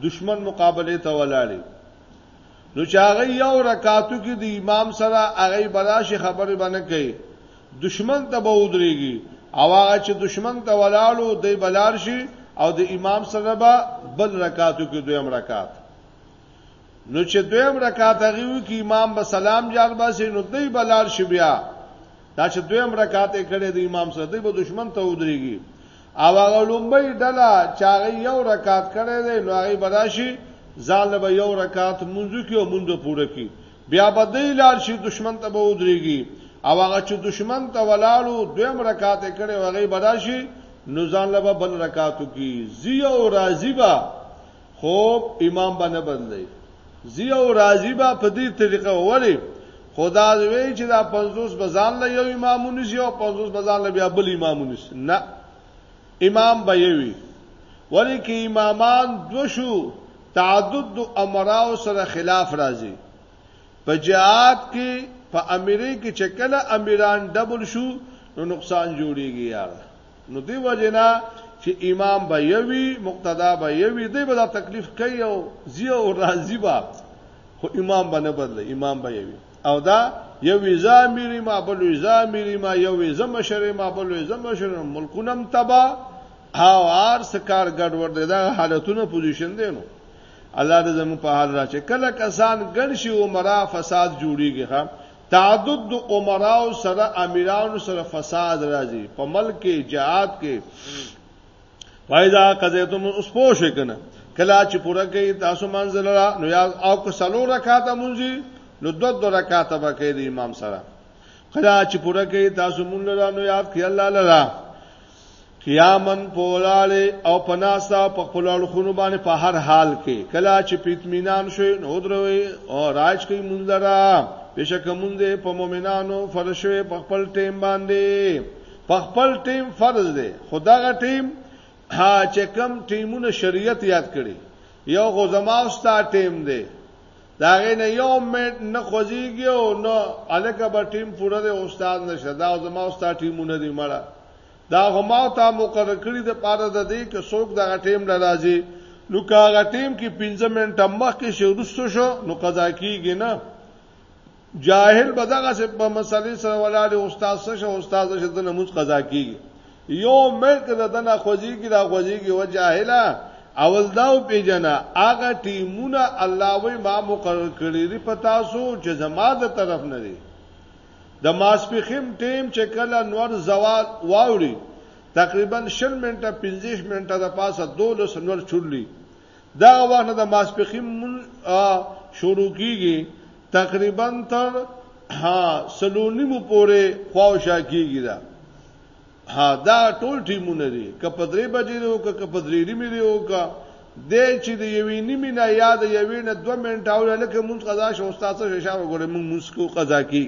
دشمن مقابله ته ولاړي نو چې هغه یو رکعاتو کې د امام سره هغه براشي خبره باندې کوي دشمن ته به ودرېږي او هغه چې دشمن ته ولاړو دی بلار شي او د امام سره به بل رکعاتو کې دویم رکعات نو چې دویم رکعت هغه وی کی امام به سلام جار باسي نو دوی بلار شي بیا دا چې دویم رکعت کړي د امام سره دوی به دشمن ته ودرېږي او هغه لومبۍ ډله چې هغه یو رکعت کړي دی نو هغه براشي ځان به یو رکعت مونږ کې او مونږ پوره کی بیا به دوی لار شي دشمن ته به ودرېږي او هغه چې دشمن ته ولاړو دویم رکعت کړي هغه براشي نو ځان له بل رکعاتو کی زیو راضی با خوب ایمان به نه بدلی زی او راضی به په دې طریقه ولی خدا دې وی چې دا 50 بزان له یو امامونو سی او 50 بزان له بیا بل امامونو سی نه امام به یوي ولی کې امامان دو شو تعدد د امراو سره خلاف راځي په جهاد کې په امیرې کې چکله امیران ډبل شو نو نقصان جوړیږي یار نو دی وجنا چې امام به یوي مقتدا به یوي دی به تکلیف کوي او زیو او راضی با خو امام به نه بدل امام به یوي او دا یو ویزا میری ما بل ویزا میری ما یو ویزا مشر ما بل ویزا مشر ملکونم تبا او ار سکار ګډ ور دي دا حالتونه پوزیشن دی نو الله دې زموږ په حال راچې کله کسان ګڼ شي او مرا فساد جوړیږي ها تعدد د امراو سره امیرانو سره فساد راځي په ملک کې جهاد کې وایدا قضیتم اوس پوه شئ کنه کله چې پوره کې تاسو منزل را نو یا او کو سلو رکعات مونږی نو دو دو رکعات به کې د امام سره کله چې پوره کې تاسو مونږ را نو یاد کې الله لرا قیامن په ولاړې او په ناسا په خپل اړخونو باندې په هر حال کې کله چې په اطمینان شوي نو دروي او راج کوي مونږ لرا بشک مونږ دې په مؤمنانو فرض شوي په خپل ټیم باندې په خپل ټیم فرض دی خدغه ټیم ها چې کم ټیمونه شریعت یاد کړي یو غو زماوستا ټیم دی دا غي نه یو منټ نه خوځيږي او نو الګه به ټیم پوره دی استاد نشه دا زما استاد ټیمونه دی مړه دا هما تا مقرر کړی د پاره د دې کې څوک دا ټیم لراځي نو کاغه ټیم کې 15 منټه مخکې شروع شو نو قضا کیږي نه جاهل به دغه څه په مسلې سره ولاړ استاد څه شو استاد څه د نموز قضا کیږي یو ملک د دنا خوځيږي دا خوځيږي و جاهلا اول داو پیجنا هغه ټیمونه الله وې ما مقرر کړی لري پتا سو چې زما د طرف نه دي د ماسپخیم ټیم چې کله نور زوال واوري تقریبا 20 منټه 15 منټه د پاسه 12 نور چورلی دغه وخت نه د ماسپښین مونږ شروع کیږي تقریبا تر ها سلونیمو پورې خواوشا کیږي دا ها دا ټول ټیمونه دي که په درې بجې دی او که په درې نیمې دی او که د چې د یوې نیمې نه یا د یوې نه دوه منټه او لکه مونږ قضا شو استاد څه اشاره وګورئ مونږ مونږ کو قضا کی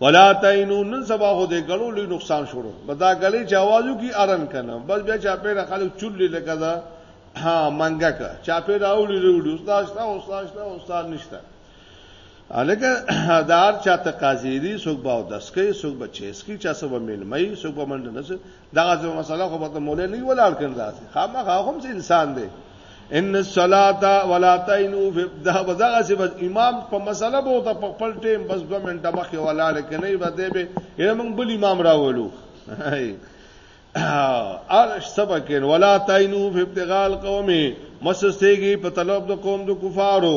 ولا تاینو نن سبا خو دې غړو لوی نقصان شروع بدا غلې چې आवाजو کې ارن کنه بس بیا چا پیره خلک چولې لکه دا ها منګه کا چا پیره اولی وروډي استاد شته استاد شته استاد نشته الګه دار چاته قاضيري سوق باو دسکې سوق بچیسکی چا سبا ملمای سوق باندې نه دغه څه مسله خو به مولا نه ولاړ کړل داسې خامخا هم چې انسان دی ان الصلاه ولا تعینوا فی دا دغه څه بس امام په مسله بو ته په خپل ټیم بس 2 منټه مخې ولاړ کنه به دې به یې موږ بل امام راولو ار سبکن ولا تعینوا فی ابتغاء القوم مسستېږي په طلب د قوم د کفارو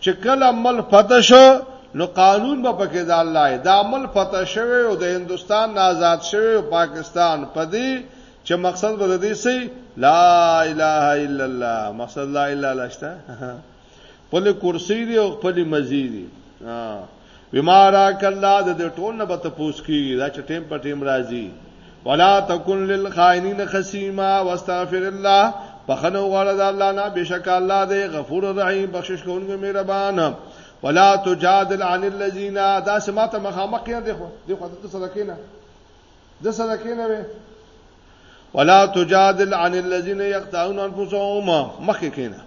چې کله مل فتح شو نو قانون به پکې د الله دی دا مل فتح شوی او د هندستان نه آزاد شوی او پاکستان پدی چې مقصد به دې سي لا اله الا الله مقصد لا اله الا الله شته خپل کرسی دی او خپل مزی دی بمارا کلا د دې ټول نه به ته پوس کیږي دا چې ټیم په ټیم راځي ولا تکن للخائنین خصیما واستغفر الله بخنه غواړه د الله نه بشک الله دی غفور رحیم بخشش کوونکی مهربان ولا تجادل عن الذين دا سماته مخامخ کړي دی خو دی خو د صدقې نه د صدقې نه ولا تجادل عن الذين يقطعون انفسهم مخکې کینه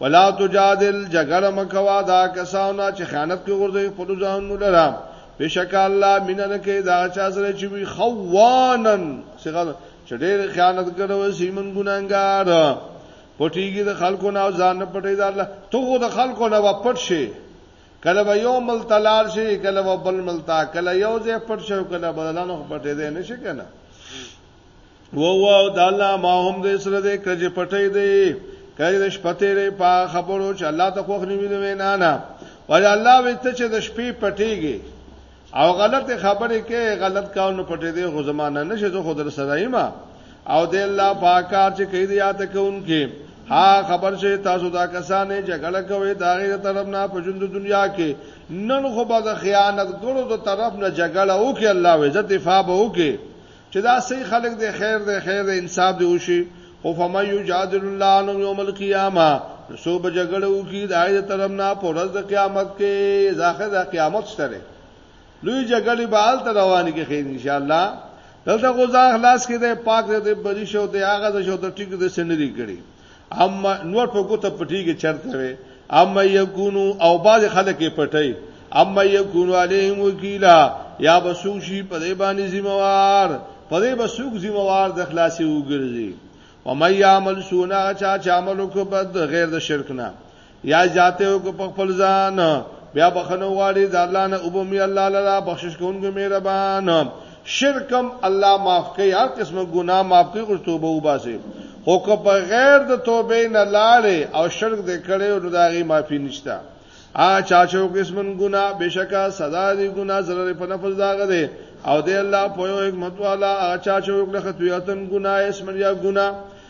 ولا تجادل جګړه مکوا دا کسانو چې خیانت کوي ورته په ځانونو لره بشک الله مینه نه کوي دا چا سره چې وي خوانن څنګه چې ډېر خیانت کړو سیمن ګناګار پټیږي د خلکو نه ځان نه پټي دا الله ته د خلکو نه پټ شي کله به یو مل تلار شي کله به بل مل تا کله یو ځای پټ شو کله بدلانو پټې دی نشي کنه وو وو د الله ما هم دې سره دې کجې پټې دی کله د شپې لري په خبرو چې الله ته خوښ نیوي نه نه وای الله وي ته چې د شپې پټېږي او غلط خبرې کې غلط کارونه پټې دي خو زمانه نشي زه خو در سره یم او د الله پاکار چې کوي یا ته کوونکې ها خبر شي تاسو دا کسانې جګړه کوي دا غي طرف نه په ژوند دنیا کې نن خو به د خیانت ګړو د طرف نه جګړه وکي الله عزت دفاع وکي چې دا صحیح خلک دی خیر دی خیر دی انصاف دی وشي خو فمن یجادل الله عنهم یوم القیامه نو سو به جګړه وکي د آیت طرف نه په ورځ د قیامت کې ځاخه د قیامت سره لوی جګړه به حالت روان کې خیر ان شاء الله دلته غوځا خلاص کې ده پاک دې بری شو ته هغه د شو ته ټیک دې سندري کړي اما نور په ګوته پټیږي چرته وي اما یکونو او بعض خلک پټي اما یکونو علیهم وکیلا یا بسوک شي په دې باندې ذمہوار په دې بسوک ذمہوار د خلاصي وګرځي و مې عمل سونا چا چا عمل کو بد غیر د شرک نه یا ذاته او په خپل ځان بیا بخنه غواړي د الله نه وبمي الله لرا بخشش کوونکی مهربان شرکم الله معاف کوي هر قسمه ګناه معاف کوي او توبه وباسي خو که په غیر د توبې نه لاړې او شرک دې کړې او داغي معافي نشته ا چا چې قسمن ګناه بشکا سزا دې ګناه ضرر په نفس داغه دې او دې الله په یو حکمت والا ا چا چې وکړه خطیاتن ګناه اسمن یا ګناه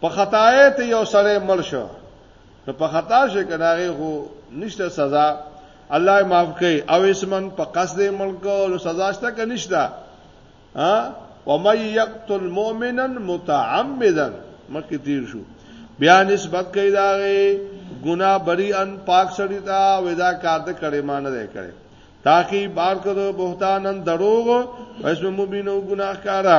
په خطای ته یو سړی مړ شو نو په خطا شي کناغه خو نشته سزا الله معاف کوي او اسمن په قصد ملک او سزا شته که نشته ها و مې یقتل مؤمنا متعمدا مکه تیر شو بیا نسبت کوي دا ګنا بری ان پاک سړی تا ودا کار د کړي مان نه کړي تاکي بار کړو بهتانن دروغ اسم مبینو ګناهکارا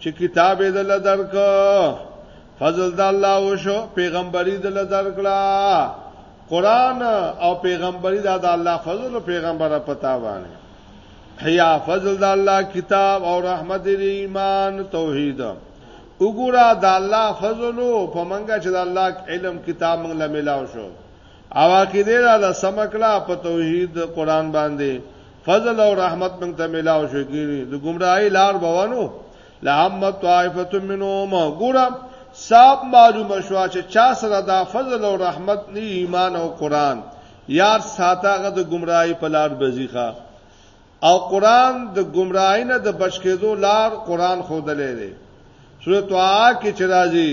چې کتاب یې دل درک فضل د الله وشو پیغمبري دل درکړه قران او پیغمبري دا د الله فضل او پیغمبره پتا باندې حیا فضل د الله کتاب او رحمت دی ایمان توحید وګوره د الله فضل په منګه چې د الله علم کتاب موږ له ملاو شو او عقیده را لسم کړه په توحید قران باندې فضل او رحمت موږ ته ملاو شو کیږي د گمراهی لار بوانو لعمت طائفه منهم ګورم صاحب معلومه شو چې چا سره دا فضل او رحمت نه ایمان او قران یار ساتهغه د گمراهی په لار بزیخه او قران د گمراهی نه د بچ کېدو لار قران خودلې دی سورۃ طه کې چې راځي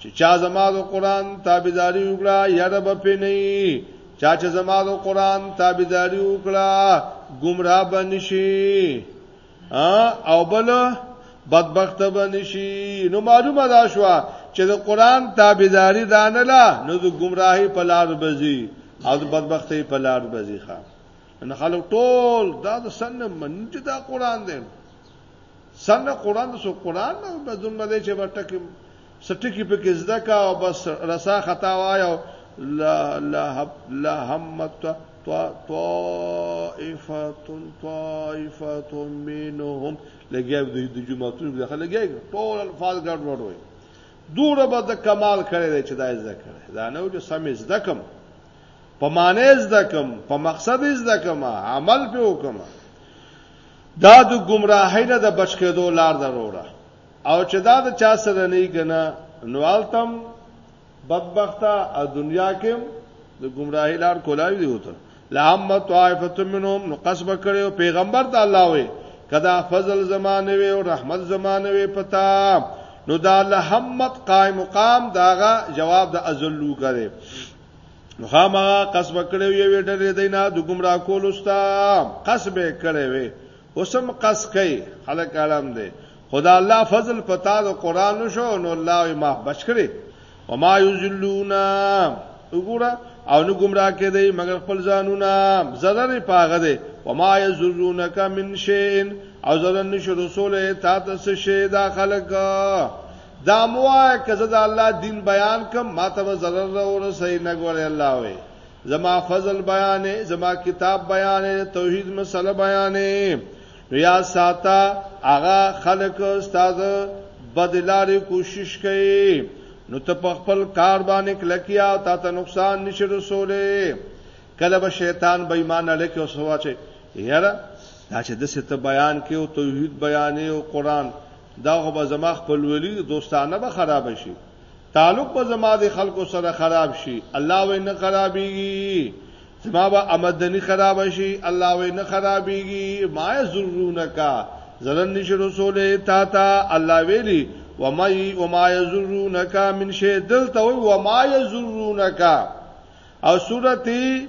چې چا زما د قران تابعداري وکړه یاره به پې نه چا چې زما د قران تابعداري وکړه گمراه بنشي او بل بدبخت بنشي نو معلومه دا شو چې د قران تابعداري دانه لا نو د گمراهي په لار بزي او د بدبختي په لار بزي ښا ان خلک ټول دا د سن منځ دا قران دی څنګه قران سو قران نو به زموږ دې چې ورټکم سټکی په کې زده کا او بس رسا خطا وایو لا لا لا همت طائفه طائفه منهم لګیا د جمعتون د خلګیا ټول الفاظ ګډ وډ وي دوره به د کمال کړي چې دا زده کړي دا نه و چې سم زده کم په معنی زده کم په مقصد زده کم عمل په وکم دا د ګمراهۍ نه د بچ کېدو لار ده وروره، او چې دا د چا سره نه وي که نه، نو هلته هم بدبخته او دنیا کې هم د ګمراهۍ لار کولاوي دي وته لهم طائفه منهم نو قصب کړو پیغمبر ته الله وي کدا فضل زمانه وي او رحمت زمانه وي پتا نو دا لهمت قائم مقام داغه جواب د ازلو کړي نو خامہ قصب کړو یو ډلې دینا د گمراه کول استا قصب کړي وي اوسم قص کوي خلک عالم دي خدا الله فضل پتا د قران شو نو الله ما بچ کړي وما یذلونا وګوره او نو گمراه کې دی مگر خپل ځانونه zarar پاغه دی وما یذلونک من شیء او zarar نشو رسول ته تاسو شه دا خلک دا مو وای که زه د الله دین بیان کم ما ته به ضرر نه ورسې نه ګورې الله وې زما فضل بیانې زما کتاب بیانې توحید مسله بیانې یا ساته هغه خلک استاد بدلاري کوشش کوي نو ته په خپل کار باندې کلکیا او تا ته نقصان نشي رسوله کله به شیطان به ایمان لکه او سوا چې یاره دا چې د ست بیان کې او توحید بیانې او قران دا خو به زما خپلولي دوستانه به خراب شي تعلق به زما د خلکو سره خراب شي الله وې نه خرابيږي زما به آمدنی خراب شي الله وې نه خرابيږي ما زرونک زلن نش رسول تا تا الله ویلی و ما و ما یزرونک من شی دلته و ما یزرونک او سورته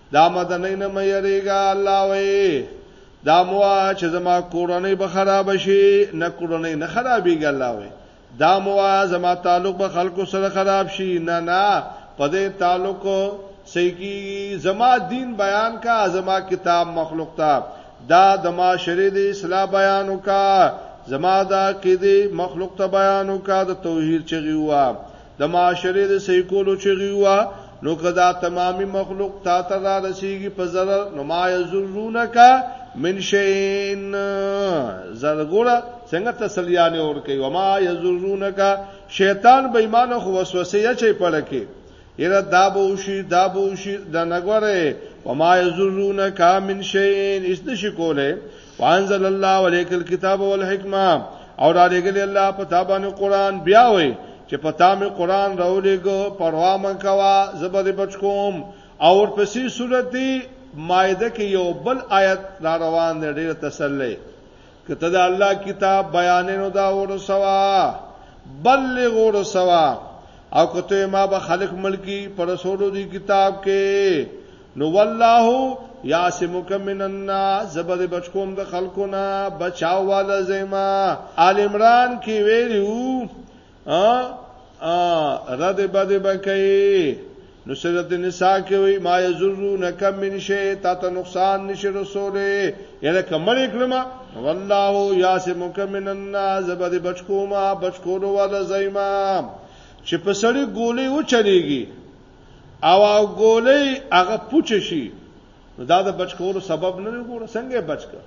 دا مدنۍ نه مې یریږه الله وې دا موا چې زما کورنۍ به خراب شي نه کورنۍ نه خرابېږي الله وې دا موا زما تعلق به خلکو سره خراب شي نه نه په دې تعلق سېږي زما دین بیان کا زما کتاب مخلوق ته دا د معاشري د اصلاح بیان وکا زما دا کې دې مخلوق ته بیان وکا د توحید چغي ووا د معاشرې د صحیح کولو چغې ووه، نو که دا تمامي مخلوق تا ته را رسېږي په ضرر، نو ما یضرونک من شیء، ضرر ګوره څنګه تسلیانې ورکوي، وما یضرونک، شیطان به ایمانه خو وسوسې اچوي په زړه کې، یره دا به وشي، دا به وشي، دا نه ګوره، وما یضرونک من شیء، هېڅ نه شي کولی، وانزل الله عليك الكتاب والحکمه او را لګل الله په تابانه قران بیا وای چې په تامه قران راولېګو پروا من کوا زبر بچکوم او ورپسې سورته مائده کې یو بل آیت را روان دی ډېر تسلی کته دا الله کتاب بیانینو دا ور سوا بلغ ور سوا او کته ما به خلق ملکی پر رسولو دی کتاب کې نو والله یاسمک من الناس زبر بچکوم د خلقنا بچاو ول زما آل عمران کې ویلو ا ا رد بد بکئی نو سورت النساء کې وی ما یزرو نکم من شی تا ته نقصان نشي رسوله یره کمل کلمه والله یاسمک من الناس زبر بچکوما بچکولو ول زما چې په سړی ګولې و چلیږي او ګولې هغه پوچ شي نو دا د بچ کولو سبب نه ګوره څنګه بچ کړ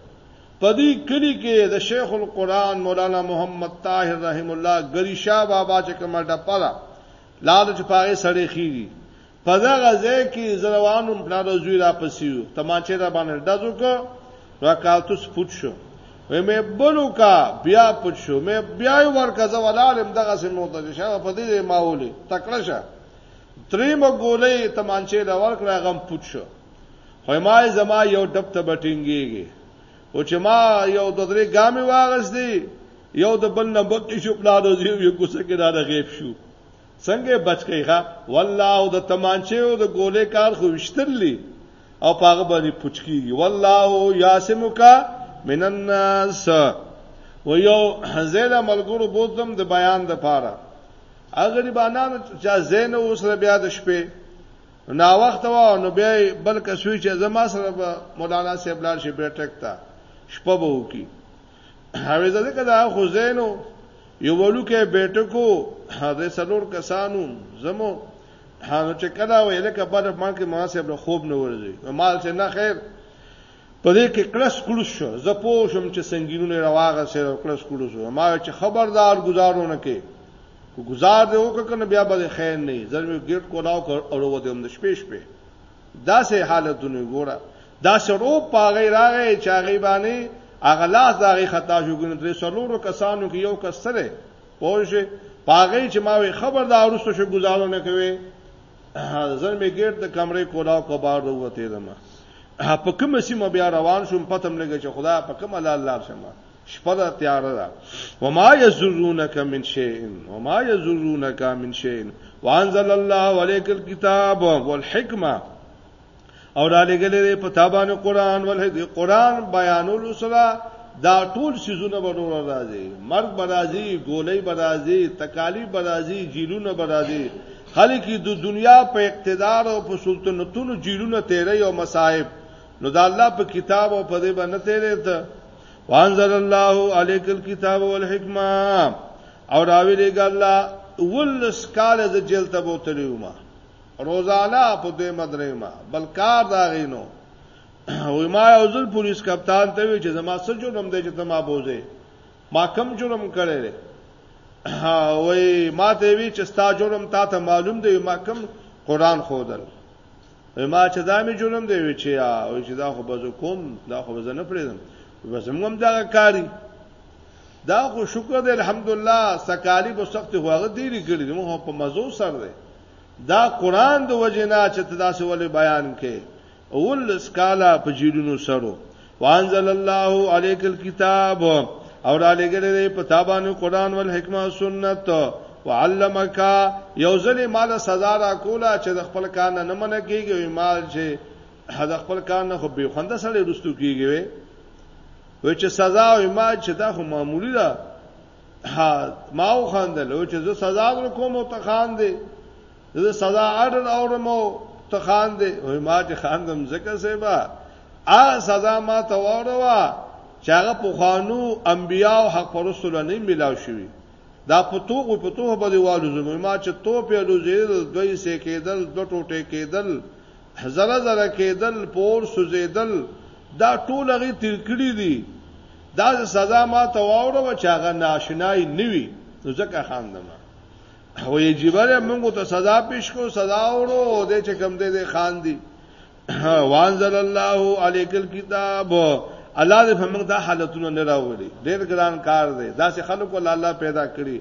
په دې کلی کې د شیخ القرآن مولانا محمد طاهر رحم الله ګریشا بابا چې کومه ډپره لال چې پاره سړې خيږي په دا غزه کې زروانو پلار زوی را پسیو تمانچه را باندې دزو کو رکالتوس پوت شو وې مې بلو کا بیا پوت شو مې بیا ور کزه ولالم دغه سم متجشه په دې ماولې تکړه شه دریمه ګولۍ تمانچې له ورکړه هغه پوت شو خو ما زما یو ډب ته بټینګيږي او چې ما یو د درې ګامې واغستې یو د بل نه بکې شو پلاړو زیو یو کوڅه کې دا غیب شو څنګه بچ کیږه والله او د تمانچې او د ګولې کار خو وشتللی او پاغه باندې پچکیږي والله یاسمک من الناس و یو زیاده ملګرو بوتم د بیان د پاره غریبانانو چا زین او سره بیا د شپې نا وخت وا نو بیا بل کسوی چې زما سره به مولانا صاحب لار شي بیٹک تا شپه به وکی هغه ځکه دا خو زینو یو ولوکه بیٹکو هغه سلور کسانو زمو هغه چې کله ویل کبه د مان کې ما صاحب له خوب نه ورځي مال چې نه خیر په دې کې کلس کلس شو زه پوه شم چې سنگینونه راواغه سره کلس کلس شو ما چې خبردار گزارونه کې کو گزار دی وکړه کنه بیا به خیر نه زر مې ګیټ کولاو کړ او وروته هم د شپې شپې دا سه حالتونه ګوره دا سرو پاغی راغی چاغی باندې اغلاس داغه خطا شو ګنې درې سلورو کسانو کې یو کس سره پوه شي پاغی چې ما وی خبردار ورسته شو گزارونه کوي زر می ګیټ د کمرې کولاو کو بار وروته دم په کوم سیمه بیا روان شوم پتم لګی چې خدا په کوم الله الله شمه شپه ده تیار ده وما یزرونک من شیء وما یزرونک من شیء وانزل الله علیک الكتاب والحکمه او را لګلې په تابانه قران ول هدي قران بیانولو سره دا ټول سيزونه بنور راځي مرګ برازي ګولۍ برازي تکالیف برازي جیلونه برازي خلک د دنیا په اقتدار او په سلطنتونو جیلونه تیرې او مصائب نو دا الله په کتاب او په دې باندې تیرې ته وانزل الله عليك الكتاب والحکمه او راوی لګ الله ولس کال د جیل ته بوتلیو ما روزانه په دوی مدریمه بل کار دا غینو وای ما یو ځل پولیس کپتان ته وی چې زما څه جرم دی چې ته ما بوزې ما کم جرم کړی وای ما ته وی چې ستا جرم تا ته معلوم دی ما کم قران خودل وای ما چې دا می جرم دی وی چې او چې دا خو بزو کوم دا خو بزو نه پریدم بس موږ دا کاری دا خو شکر دی الحمدلله سکالی په سخت هوغه دی لري موږ په مزو سره دی دا قران د وجنا چې تداسې ولې بیان کې اول سکالا په جیلونو سرو وانزل الله عليك الكتاب او را لګلې په تابانو قران ول حکمت سنت وعلمک یوزل مال سزا را کولا چې د خپل کار نه منه کیږي مال چې د خپل کار نه خو به خوند سره رستو کیږي وي چې سزا او ما چې دا خو معمولی ده ها ما وخندل او چې زه سزا در کوم او ته خان دې زه سزا اډر اورم او ته خان دې وای ما چې خاندم زکه سیبا ا سزا ما ته وروا چې هغه په خوانو انبیاو حق پرستو لنی ملاو شوی دا پتوغ پتوغ به دیوالو زمو ما چې تو په لوزیل دوی سه کېدل دو ټوټه کېدل زره زره کېدل پور سوزیدل دا ټول غي تیر کړی دي دا سه سزا ما ته واوروه چې هغه ناشنای نوي نو ځکه خاندم او یې جبره موږ ته سزا پیش کو سزا اورو او دې چې کم دې دې خان دي وانزل الله علیک الكتاب الله دې موږ دا حالتونه نه راوړي ډېر ګران کار دی دا سه خلکو الله پیدا کړی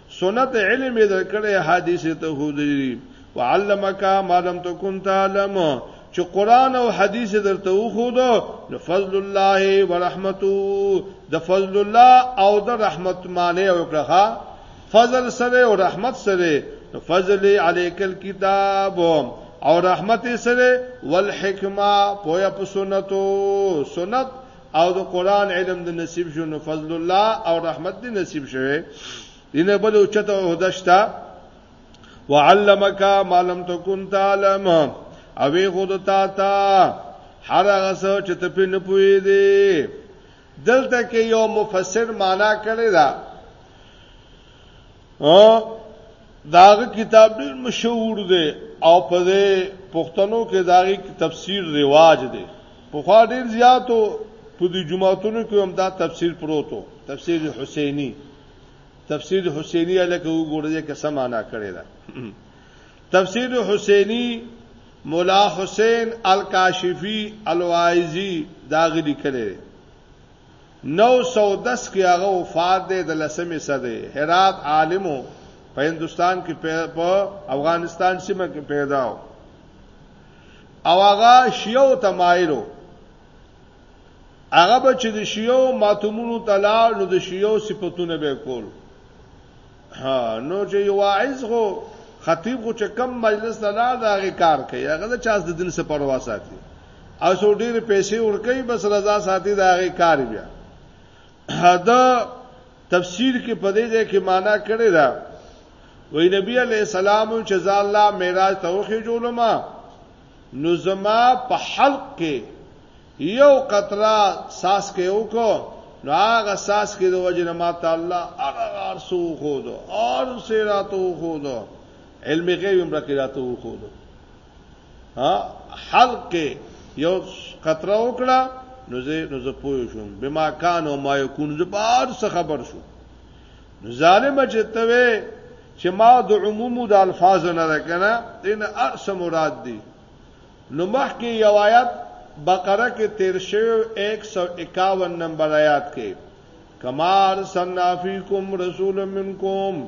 سنت علم یې درکړی حدیث ته خودري وعلمک ما لم تكن تعلم چې قران او حدیث درته وخود نو فضل الله ورحمته د فضل الله او د رحمت معنی وکړه فضل سره او رحمت سره نو فضل علیک الكتاب او رحمت سره والحکمه پویا په سنتو سنت او د قران علم د نصیب شو نو فضل الله او رحمت دې نصیب شوه دینه بل او چته عہده شتا وعلمک ما لم تکن تعلم او وی خود تا تا هر هغه څه چې ته په نه پوي دي دلته کې یو مفسر معنا کړی دا او داغه کتاب ډیر مشهور دی او په پښتنو کې داغه تفسیر ریواج دی په خوا ډیر زیاتو په دې جمعاتونو کې هم دا تفسیر پروتو تفسیر حسینی تفسیر حسینی الکه وګورئ که څه معنا کړی دا تفسیر حسینی مولا حسین الکاشفی الوایزی دا غلی کړي 910 کې هغه وفات دی د لسمې صدې هرات عالمو په هندستان کې په افغانستان سیمه کې پیدا و او هغه شیو تمایلو هغه به چې د شیو ماتمونو تلال نو د شیو صفاتونه به کول ها نو چې یو عايز خو خطیب خو چې کم مجلس ته لاړ دا غي کار کوي هغه د چاس د دین څخه پروا ساتي او څو ډیر پیسې ورکوي بس رضا ساتي دا غي کار بیا دا تفسیر کې په دې ځای کې معنا کړی دا وای نبی علی السلام چې ځا الله معراج ته وخی جوړما نو زما په حلق کې یو قطره ساس کې وکړو نو هغه ساس کې د وجه نه ما تعالی هغه ارسو خو دو ارسه راتو خو دو علم غیب هم راکې راتو خو دو ها حلق یو قطره وکړه نو زه نو زه پوه شوم بما کان او ما یکون زه بار څه خبر شو نو ظالم چې ته وې چې ما د عموم د الفاظ نه راکنه دین ارس مراد دی نو مخکې یو آیات بقره کې تیر شوی 151 نمبر آیات کې کما ارسلنا فیکم رسول منکم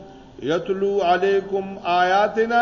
یتلو علیکم آیاتنا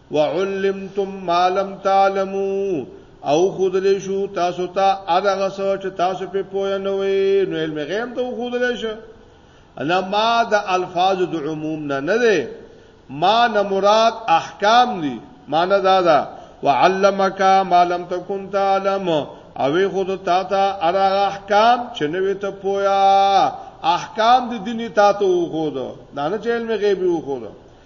وعلمتم ما لم تعلموا او خودل شو تاسو ته اداغه سوچ تاسو په پوه نه وي نو علم غیب ته خودل شو انا ما د الفاظ د عموم نه نه ده ما نه مراد احکام دي معنی دا ده وعلمک ما لم تكن تعلم او خود تا ته اداغه احکام چې نه وي ته پویا احکام د دیني تا ته خود نه نه علم غیب خود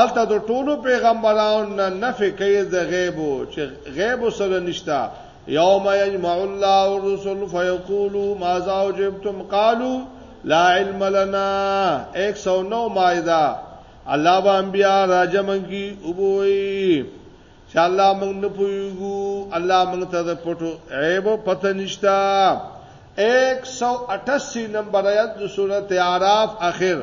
الته د ټولو پیغمبرانو نه نفي کوي د غیب چې غیب سره نشتا یوم یجمع الله الرسل فیقولوا ماذا وجبتم قالوا لا علم لنا 109 مائده الله با انبیا راجم کی وبوي چې الله موږ نه پويګو الله موږ ته د پټو عیب پته نشتا 188 نمبر آیت د سورته اعراف اخر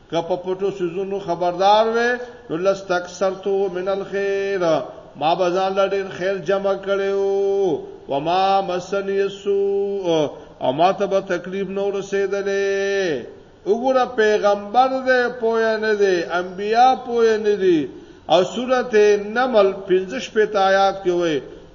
که په پټو سيزونو خبردار وې نو لستکثرتو من الخير ما بزان لا ډېر خیر جمع کړو وما مسنی السوء او ما ته به تکلیف نه رسیدلې وګوره پیغمبر دې پوهه نه دي انبیا پوهه نه دي او سورته نمل 15 پټ آیات کې وایي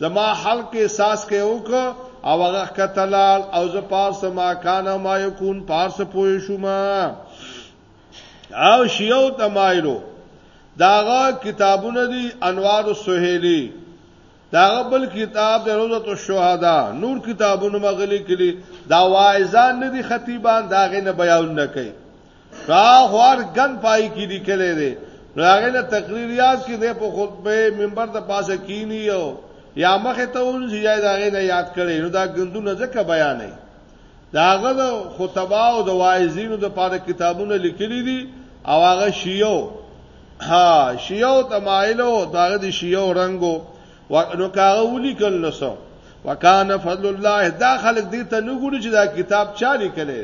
زما حلق کې ساس کې اوک او هغه کتلال او ز پارس ما کان ما یکون پارس پوي شوم او شیو تمایلو داغه کتابونه دي انوار السهیلی داغه بل کتاب د روزت الشهدا نور کتابونه مغلی کړي دا واعظان نه دي خطیبان داغه نه بیان نه کوي شاه خوار ګن پای کې لیکلې ده نو هغه له تقریر یاد کې ده په خطبه منبر ته پاسه کینی یو یا مخه ته ول چې یاد هغه نه یاد کړي نو دا ګندونه ځکه بیانې داغه د خطبه او د واعظینو د پاره کتابونه لیکلي دي او هغه شیو ها شیو تمایلو داغه د شیو رنگو نو کاغه ولي کل نسو وکانه فضل الله دا خلک دې ته نه ګوري چې دا کتاب چا لیکلی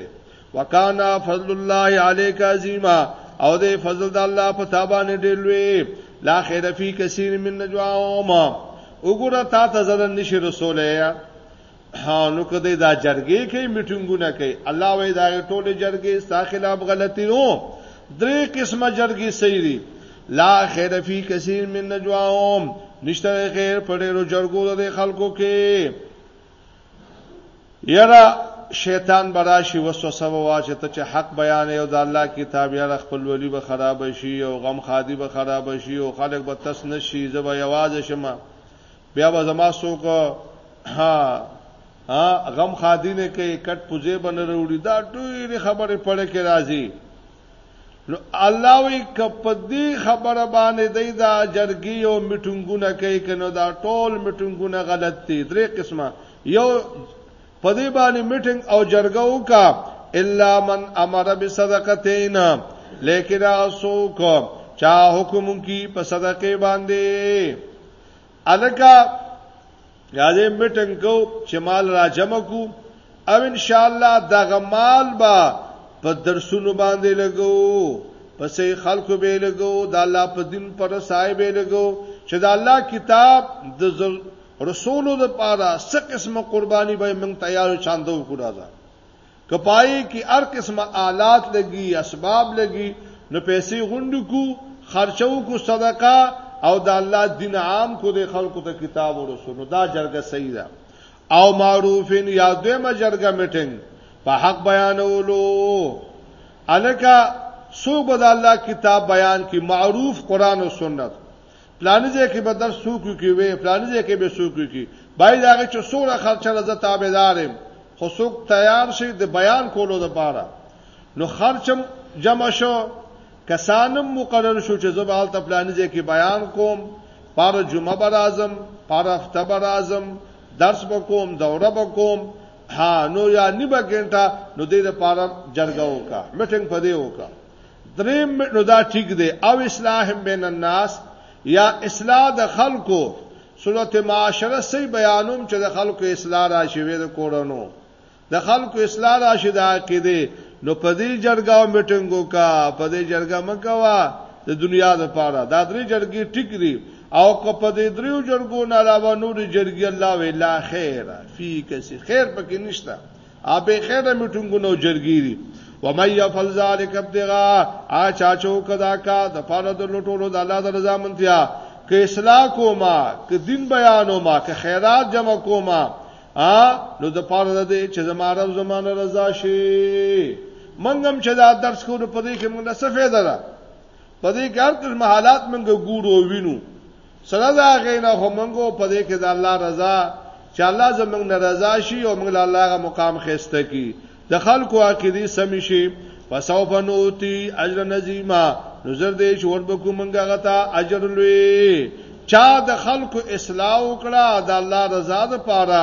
وکانا فضل الله علیک عظیما او دې فضل د الله په تابانه ډېر لوی لا خیر فی کثیر من نجواهم وګوره تا ته زدن نشي رسوله ها نو کده دا جرګې کوي میټینګونه کوي الله وې دا ټوله جرګې ستا خلاف غلطی نو درې قسمه جرګې صحیح دي لا خیر فی کثیر من نجواهم نشته غیر په ډېرو جرګو د خلکو کې یاره شیطان به راشي وسوسه به واچي ته چې حق بیان یو د الله کتاب یاره خپل ولی به خراب شي او غم خادي به خراب شي او خلک به تس نشي زه به یوازې شم بیا به زما څوک ها ها غم خادي نه کوي کټ پوزې به نه وروړي دا ډېرې خبرې پړې کې راځي نو الله وی که په دې خبره باندې دی دا جرګي او میټنګونه کوي کنه دا ټول میټنګونه غلط دي درې قسمه یو په دې باندې میټنګ او جرګه وکا الا من امر بصدقتین لیکن اسوک چا حکم کی په صدقه باندې الکه یادې میټنګ کو چې مال را جمع کو او ان شاء الله دغه مال با په درسونو باندې لګو په سي خلکو به لګو د الله په دین پر سای به لګو چې د الله کتاب د رسولو د پاره څه قسمه قرباني به موږ تیار چاندو کو راځه که پای کې هر قسمه آلات لګي اسباب لګي نو پیسې غونډو کو خرچو کو صدقه او د الله دین عام کو د خلکو ته کتاب ورسونو دا جرګه صحیح ده او معروفین یا دویمه جرګه میټینګ په حق بیانولو الکه سو بد الله کتاب بیان کی معروف قران او سنت پلانې ځای کې به در سوق کی وي پلانې ځای کې به سوق کی باید هغه چې سوره خرچه لزه تابعدارم خو سوق تیار شي د بیان کولو لپاره نو خرچم جمع شو کسانم مقرر شو چې زبال ته پلانې ځای کې بیان کوم پر جمعه بر اعظم پر هفته بر اعظم درس وکوم دوره وکوم ها نو یا نیمه ګنټه نو دې لپاره جرګه وکا میټینګ پدې وکا دریم نو دا ټیک دی او اصلاح بین الناس یا اصلاح د خلکو صورت معاشره سي بیانوم چې د خلکو اصلاح راشي وې د کورونو د خلکو اصلاح راشي د عقیده نو په دې جرګه او میټنګو کا په دې جرګه مکوا د دنیا لپاره دا درې جرګې ټیک دي او که په دې دریو جرګو نه علاوه نور جرګې الله ویلا خیر فی کسی خیر پکې نشته ابه خیر میټنګونه او جرګې دي و مې يفعل ذلک ابتغاء ا چا چو کدا کا د پاره د لټولو د الله د رضا منتیا ک اصلاح کوما ک دین بیانو ما ک خیرات جمع کوما ا نو د پاره د دې چې زماره زمانه رضا شي منګم چې دا درس کو په دې کې موږ څه فائدہ ده په دې کې هر قسم حالات موږ ګورو وینو سره دا غینه خو منګو په دې کې د الله رضا چې الله زمنګ نه رضا شي او موږ له الله غا مقام خسته کی د خلکو عقیدی سم شي فسوف نوتی اجر نظیما نظر دې چې ور بکو منګه غتا اجر لوی چا د خلکو اصلاح وکړه د الله رضا لپاره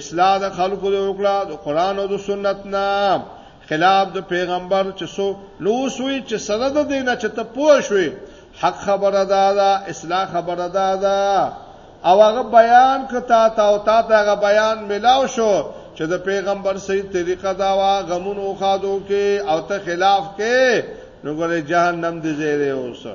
اصلاح د خلکو د وکړه د قران او د سنت نه خلاف د پیغمبر چې سو نو سوی چې سره د دینه چې ته پوه شوې حق خبره ده دا اصلاح خبره ده دا او هغه بیان کتا تا او تا ته هغه بیان ملاو شو چې د پیغمبر صحیح طریقه دا وا غمونو خادو کې او ته خلاف کې نو ګره جهنم دې زیره اوسه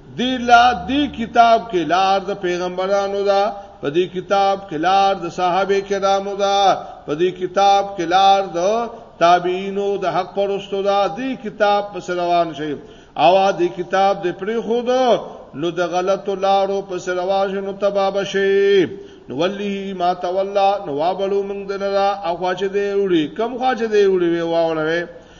دی لا دی کتاب کې لار د پیغمبرانو دا په دې کتاب کې لار د صحابه کرامو دا په دې کتاب کې لار د تابعینو د حق پرستو دا دی کتاب په روان شي او دی کتاب د پری خود نو د غلطو لارو په روان شي نو تباب شي نو ولی ما تولا نو وابلو موږ دلرا او خواچه دی وړي کم خواچه دی وړي وی واولوي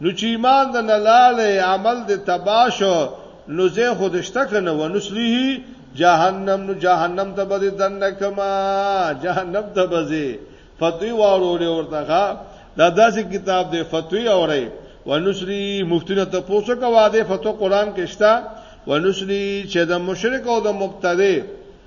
نو چې ایمان د نه لاړې عمل د تبا شو نو زه خود شته کنه ونسلیه جهنم نو جهنم ته به دن کما جهنم ته بزي فتوی واړولې ورته ښا دا داسې کتاب دی فتوی اوري ونسری مفتونه ته پوسو کا واده فتو قران کې شتا ونسری چې د مشرک او د مبتدی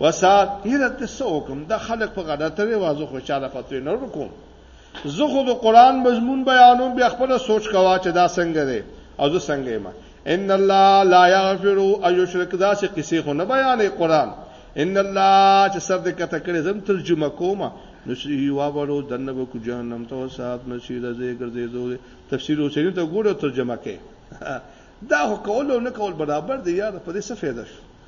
وسات هیرت ته څه وکم دا خلک په غدا ته وازو خوشاله فتوی نه وکم زه خو د قران مضمون بیانوم بیا خپل سوچ کوا چې دا څنګه دی او زه څنګه ما ان الله لا یغفر او یشرک دا چې قصې خو نه بیانې قران ان الله چې سر دې کته کړې زم ترجمه کومه نشي وابرو دنه به کو جهنم ته وسات نشي رزه ګرځې دوه تفسیر اوسې ته ګوره ترجمه کې دا خو کول او نه کول برابر دی یار په دې څه فایده شو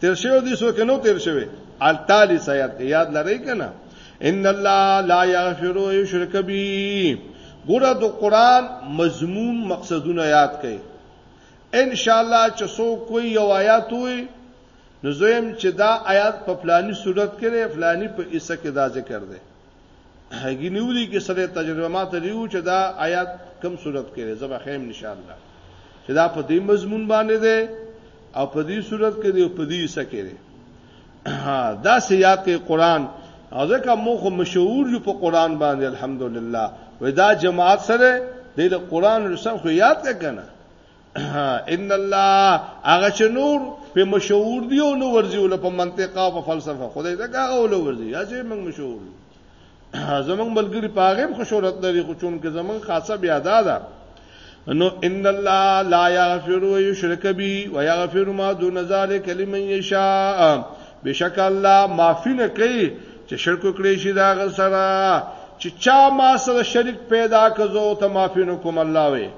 تیر شوی دی سو کې نو تیر شوی التالی سیات کې یاد لرئ کنه ان الله لا یغفر یشرک بی ګوره د قران مضمون مقصدونه یاد کړئ ان شاء الله چې سو کوی یو آیات وي نو زم چې دا آیات په فلانی صورت کې فلانی په ایسه کې دا ذکر دی هغه نیولې کې سره تجربه ما ته دیو چې دا آیات کم صورت کې زبا خیم ان شاء الله چې دا په دې مضمون باندې ده او په دې صورت کې دی او په دې سکه دی دا سیاق قرآن او ځکه موږ مشهور یو په قرآن باندې الحمدلله ودا جماعت سره د قرآن رسم خو یاد کنه ان الله هغه چې نور په مشهور دی او نو ورځي ول په منطقه او په فلسفه خدای دا هغه ول ورځي یا چې موږ مشهور زمونږ ملګری پاغم خو شهرت لري خو چون کې زمونږ خاصه بیا دا ده نو ان الله لا یغفر و یشرک بی و یغفر ما دون ذلک لمن یشاء بشک الله معافی نه کوي چې شرک کړی شي دا غل سره چې چا ما سره شریک پیدا کزو ته معافی نه کوم الله وي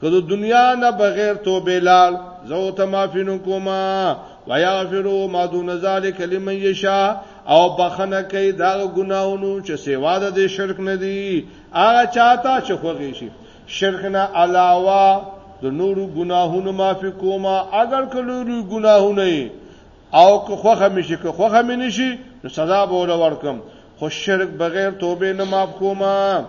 که د دنیا نه بغیر توبه لال زو ته معافی نو کوما ويغفرو ما دون ذلک لمن یشا او بخنه کوي دا ګناونو چې سیوا د شرک نه دی هغه چاته چې خوږی شي شرک نه علاوه د نورو ګناهونو معافی کوما اگر کله لوی ګناهونه او که خوخه مشي که خوخه مینه شي نو سزا به ور ورکم خو شرک بغیر توبه نه معاف کوما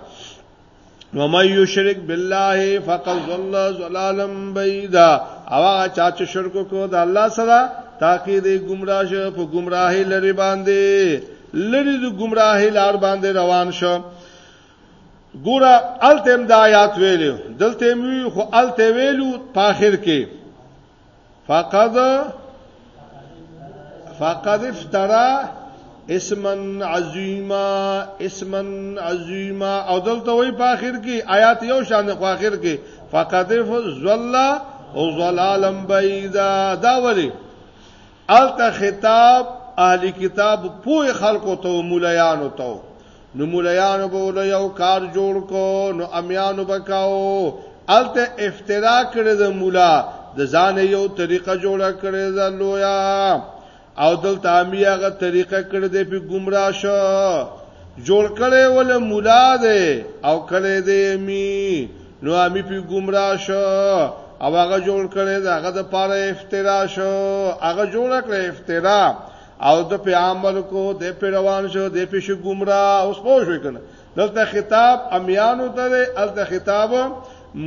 ومن یشرک بالله فقد ضل ضلالا بعیدا او هغه چا چې شرک کو د الله سره تاکي دې گمراه شه په گمراهي لري باندې لري د گمراهي لار باندې روان شه ګوره التم د آیات ویلو دلته وی خو الته ویلو په اخر کې فقد فقد افترا اسما عظیما اسما عظیما او دلته وی په اخر کې آیات یو شان په اخر کې فقد فزل او ظلالم بعیدا دا وری الته خطاب اهلی کتاب پوی خلکو ته مولایانو ته نو مولایانو به ول یو کار جوړ کو نو امیانو بکاو الته افترا کړی د مولا د ځان یو طریقه جوړه کړی دا لویا او دلته امیاغه طریقه کړی دی په گمراه شو جوړ کړي ول مولا دی او کړي دی می نو امی په گمراه شو او هغه جوړ کړي دا هغه د پاره افترا شو هغه جوړ کړي افترا او د په عمل کو د په روان شو د په شو گمراه اوس پوه شو کنه دلته خطاب امیانو ته دی الته خطاب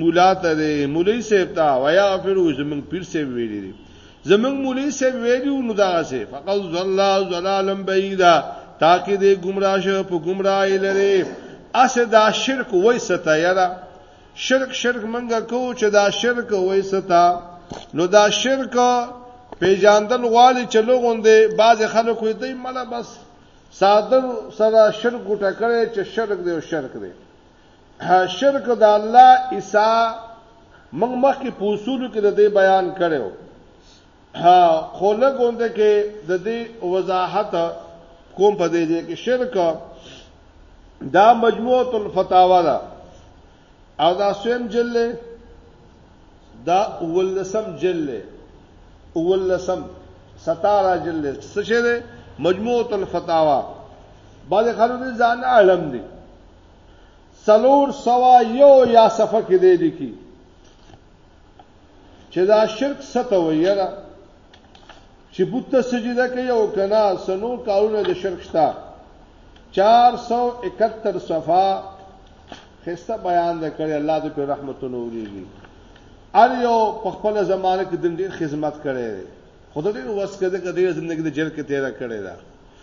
مولا ته دی مولوی صاحب ته ویا افرو زمون پیر صاحب ویلی دی زمون مولوی صاحب ویلی نو دا سه فقل زلا زلالم بعیدا تاکي دې گمراه شو په گمراهی لري اسه دا شرک وای ستایره شرک شرک منګه کو چې دا شرک وای ستا نو دا شرک پیجاندل غواړي چې لوګوندې بعض خلک وي دی مله بس ساده سره شرک ګټه کړي چې شرک دی او شرک دی شرک د الله عیسی موږ مخکې په اصول کې د دې بیان کړو خو لګونده کې د دې وضاحت کوم په دې دې کې شرک دا مجموعه الفتاوا ده او دا سویم جلد دا اولسم جلد اولسم 17 جلد څه شه ده مجموعه الفتاوا باندې خلک ځان علم دي سلور سوا یو یا صفه کې دی لیکي چه دا شرک څه ته وایی یاره چه بت ته سجده کوي او کنا څه نور کارونه د شرک شته 471 صفه خسته بیان ده کړی الله دې په رحمتونو وریږي ار یو په خپل زمانه کې د ډیر خدمت کړی خدای دې وسکه دې کړې زندګی د جر کې تیر کړی دا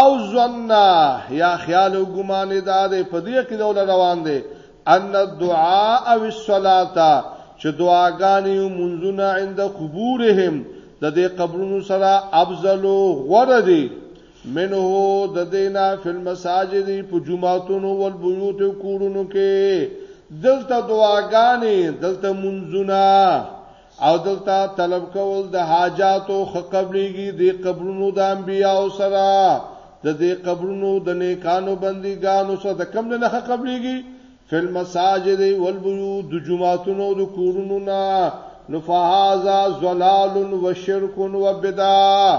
او ظن یا خیال او ګمان دا دی په دې کې ډول روان دی ان الدعاء او الصلاه چې دعاګانې او منځونه عند قبورهم د دې قبرونو سره افضلو غوړه دي منه د دینا فی المساجد په جمعاتونو او بیوت کورونو کې دلته دعاګانې دلته منځونه او دلته طلب کول د حاجاتو خه قبلېږي دې قبرونو د انبیاو سره د دې قبرونو د نیکانو بندګانو سره د کم نه خه قبلېږي فل مساجد والبیو د جمعاتونو د کورونو نه نفهازا زلال و شرک و بدع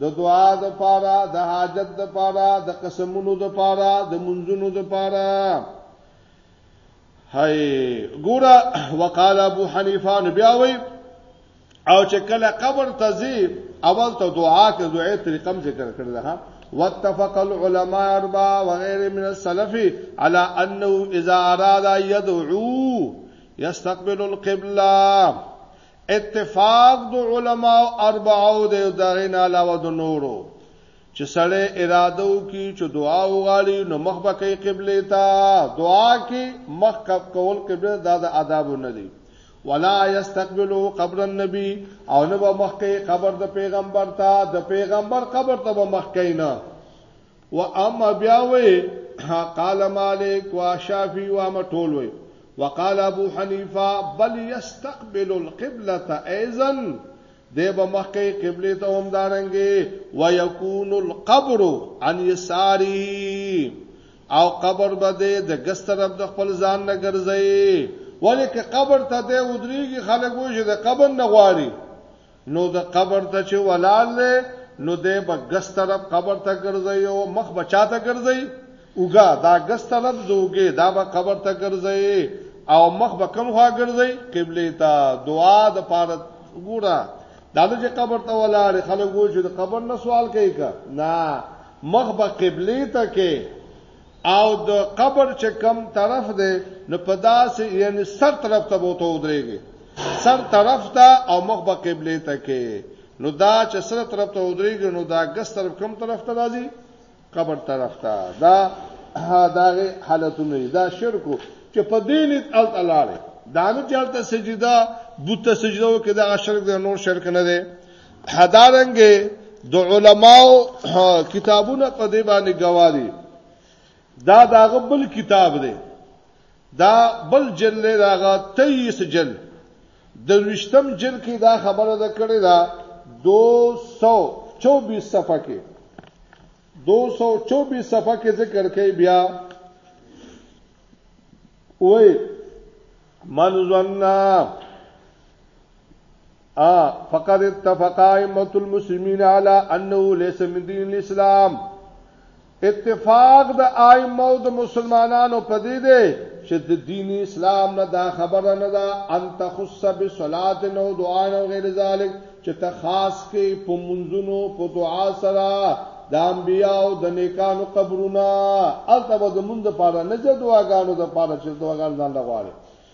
د دعا د پاره د حاجت د پاره د قسمونو د پاره د منځونو د پاره هاي ګورا وقال ابو حنیفه بیا وی او چې کله قبر ته ځي اول ته دعا کې دعای طریقم ذکر کړل ها واتفق العلماء اربع وغير من السلف على انه اذا اراد يدعو يستقبل القبلة اتفاق د علما او اربعو د دغه نه علاوه د نورو چې سړی اراده وکي چې دعا وغالي نو مخ به کوي قبله ته دعا کې مخ کپ کول قبله دا د آداب نه دي ولا یستقبلو قبر النبی او نه به مخ کوي قبر د پیغمبر ته د پیغمبر قبر ته به مخ کوي نه و اما بیا وې قال مالک و شافعي و اما ټول وې وقال ابو حنیفه بل يستقبل القبلة ايضا دیب مخی قبلی تا هم دارنگی ویکون القبر عن یساری او قبر به دی د ګس طرف د خپل ځان نه ګرځي ولیک قبر ته دی ودریږي خلک وو چې د قبر نه غواړي نو د قبر ته چې ولال دی نو دی به ګس طرف قبر ته ګرځي او مخ بچا ته ګرځي اوګه دا ګس طرف زوګه دا به قبر ته ګرځي او مخ به کم خوا ګرځي قبله ته دعا د پاره ګوره دا چې قبر ته ولاړ خلک وو چې د قبر نه سوال کوي کا نه مخ به قبله ته کې او د قبر چې کم طرف دی نو په داسې یعنی سر طرف ته بوته ودرېږي سر طرف ته او مخ به قبله ته کې نو دا چې سر طرف ته ودرېږي نو دا ګس طرف کم طرف ته راځي قبر طرف ته دا داغه حالتونه دا شرکو چې په دین ال تعالی دانه چلته سجده بوت سجده وکړه دا شرک دی نور شرک نه دی حدارنګ د علماو کتابونه په دې باندې گواهی دا داغه بل کتاب دی دا بل جن نه داغه 23 جن د وشتم جن کې دا خبره ده کړې دا 224 صفحه کې 224 صفحه کې ذکر کوي بیا وای من ظننا ا فقد اتفق ائمه المسلمین علی انه ليس من دین الاسلام اتفاق د ائمه او د مسلمانانو په دې دی چې د دین اسلام نه دا خبره نه ده ان تخص بصلات او دعا او غیر ذلک چې ته خاص کې په منځونو په دعا سره د انبیا او د نیکانو قبرونه البته د مونږ لپاره نه چې دعاګانو لپاره چې دعاګان ځان لغواړي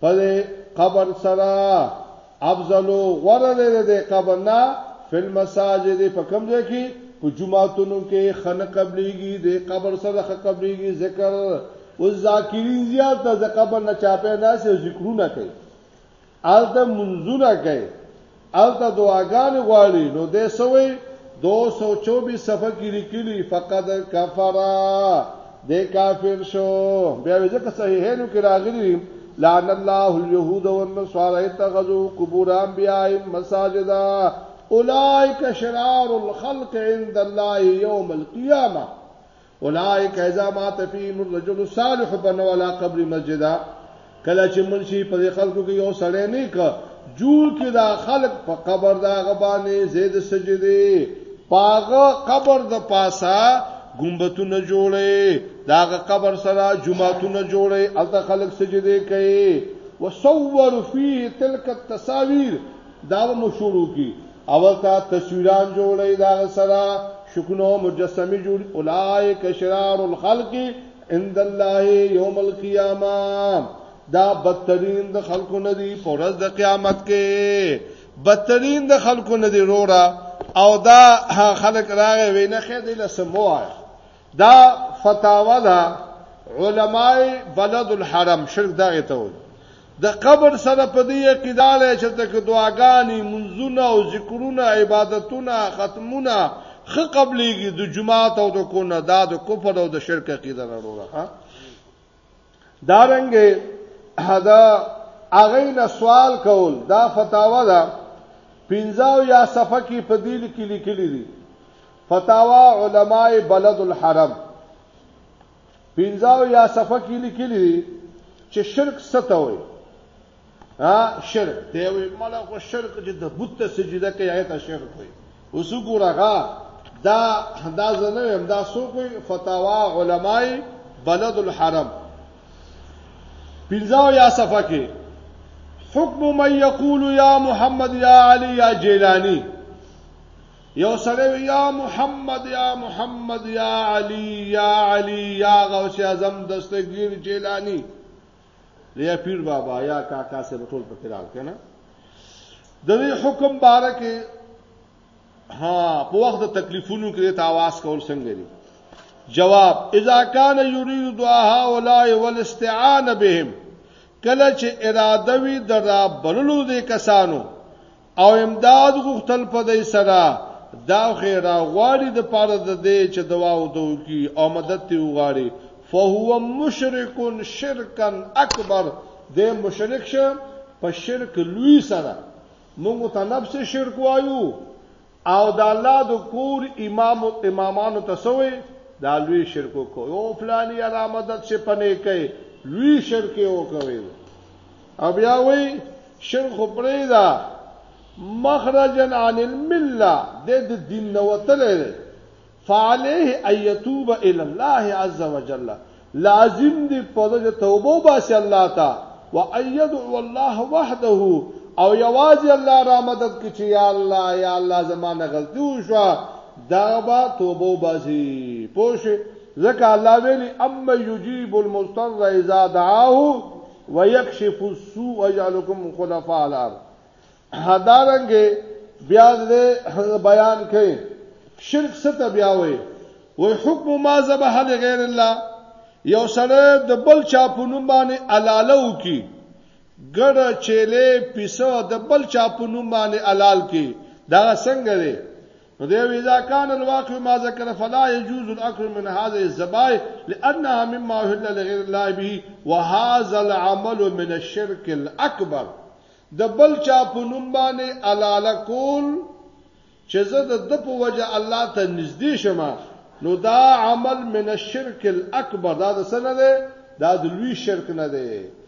په قبر سره افضلو غره دی د قبر نه فل مساجد په کوم ځای کې په جمعاتونو کې خنه قبليږي د قبر سره خنه قبليږي ذکر او ذاکرین زیات د قبر نه چاپه نه سي ذکرونه کوي آلته منځونه کوي الته دعاګانې غواړي نو دې سوې 224 صفحه کې لیکلي فقد کفرا د کافر شو بیا ځکه صحیحینو کې راغلي لعن الله اليهود والنصارى اتخذوا قبور انبيائهم مساجدا اولئک شرار الخلق عند الله يوم القيامه اولائک اذا مات فیهم الرجل الصالح بنوا علی قبر مسجدا کله چې منشي په خلکو کې یو سړی نه ک جوړ کې دا خلک په قبر دا غبانې زید سجدي پاغه قبر د پاسا ګمبتونه جوړې داغه قبر سره جمعهتونه جوړې الته خلک سجدي کوي وصور فيه تلك التصاوير دا مشورو کی او تا تصویران جوړی دا سره شکونو مجسمی جوړ اولائک شرار الخلق عند الله یوم القیامه دا بدترین د خلکو نه دی پرز د قیامت کې بدترین د خلکو نه دی رورا او دا خلک راغی وینه خې دی لسمو آیا دا فتاوا ده علماي بلد الحرم شرک دغه ته وي د قبر سره په دې عقیده لري چې د دعاګانې منځونه او ذکرونه عبادتونه ختمونه خ قبلېږي د جمعات او د کونه دا د کفر او د شرک عقیده نه وروره دارنګه دا هغه نه سوال کول دا فتاوا ده پنځاو یا صفه کې په دې لیکل لیکلي دي فتاوا علماء بلد الحرم پنځاو یا صفه کې لیکلي دي چې شرک ستوي ها شرک دی وی مله خو شرک چې د بت ته سجده کوي هغه ته شرک وي اوس ګورغه دا دا زنه هم دا سو کوي فتاوا علماي بلد الحرم پنځاو یا صفه کې حکم من یقول یا محمد یا علی یا جیلانی یو سره یا محمد یا محمد یا علی یا علی یا غوث اعظم دستگیر جیلانی لیا پیر بابا یا کاکا سره ټول پکې راغ کنه د دې حکم باره کې ها په وخت د تکلیفونو کې ته आवाज کول څنګه دی جواب اذا كان يريد دعاء ولا والاستعانه بهم کله چې اراده وي د را بللو د کسانو او امداد غوښتل په دې سره دا خیره غواړي د پاره د دې چې دوا او دوکي او مدد ته وغواړي فهو مشرک شرکا اکبر د مشرک شه په شرک لوی سره موږ ته نفس شرک وایو او د الله د کور امام او امامانو تسوي دا لوی شرک کو او فلانی علامت څخه پنه کوي لوی شرک وکوي او بیا وی شرک خو پرې دا مخرجن عن المله د دین نو وتلې فعليه ان يتوب الى الله عز وجل لازم دی په دې توبه باسي الله تا و ايدعو الله وحده او یوازې الله را مدد کی چې یا الله یا الله زمانه غلطي وشو دا با توبه باسي پوه ځکه الله ویلي اما یجیب المضطر اذا دعاه ويکشف السوء ويجعلكم خلفاء الارض هدارنګ بیا دې بیان کړي شرک ست بیا وي وي حکم ما ذبح لغیر الله یو سره د بل چا په نوم باندې الاله وکي ګړه چيله پیسو د بل چا په نوم باندې الال کی دا څنګه دی نو دی وی اذا كان الواقع ما ذكر فلا يجوز الاكل من هذه الذبائح لانها مما اهل لغير الله به وهذا العمل من الشرك الاكبر د بل چا په نوم باندې الاله کول چې زه د د په وجه الله ته نږدې شم نو دا عمل من الشرك الاكبر دا د سنه ده دا د لوی شرک نه ده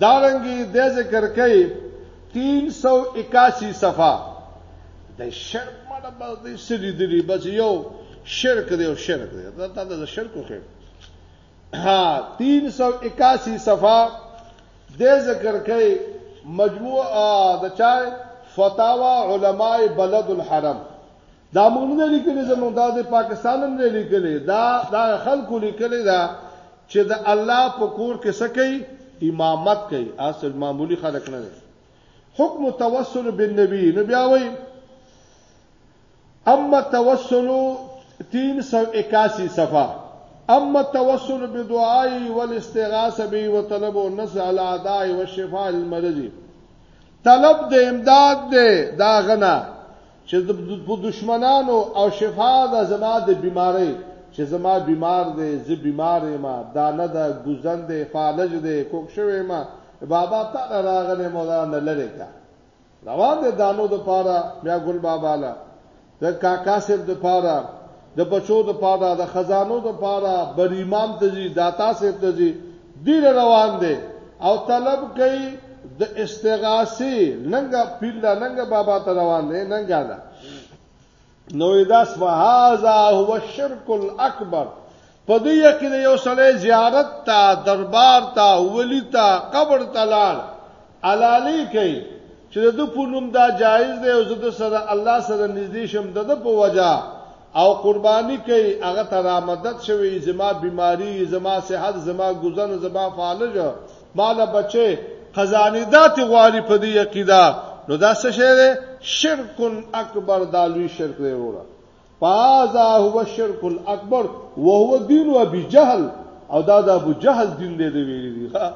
دارنګي د ذکر کوي 381 صفه د شرک مړه باندې سړي دي بس یو شرک دی او شرک دی دا تا د شرک خو ها 381 صفه د ذکر کوي مجموعه د چا فتاوا علماء بلد الحرم دا موږ نه لیکلې زموږ دا د پاکستان هم نه لیکلې دا دا خلکو لیکلې دا چې د الله په کور کې سکی امامت کوي اصل معمولی خلک نه دي حکم توسل بالنبي نو بیا وایي اما توسل 381 صفحه اما التوسل بدعائي والاستغاثه به وطلب النصر على اعداء والشفاء المرضي طلب د امداد دی دا غنا چې د په دشمنانو او شفا ده زما د بیمارۍ چې زما بیمار دی زه بیمار یم دانه ده ګوزن دی فالج دی کوک شوی ما بابا تا نه راغلی مولا نه لری کا روان دی دانو د پاره بیا ګل بابا له د کاکا صاحب د پاره د بچو د پاره د خزانو د پاره بر امام ته ځي داتا صاحب ته ځي ډیر روان دي او طلب کوي د استغاثه ننګ پیر دا ننګ بابا ته روان دي ننګ دا نو دا سوهذا هو الشرك الاکبر په دې کې یو سړی زیارت ته دربار ته ولی ته قبر ته لاړ علالی کوي چې د پونم دا جایز دی او زه د سره الله سره نږدې شم د په وجا او قرباني کوي هغه ته را مدد شوی زما بیماری زما صحت زما گزن زما فالج مال بچي خزانه دات غواړي په دې عقیده نو دا څه شی دی شرک اکبر دالوی شرک دی وروړه فازا هو الشرك الاكبر وهو دين ابي جهل او دا د ابو جهل دین دی دی ویری دی ها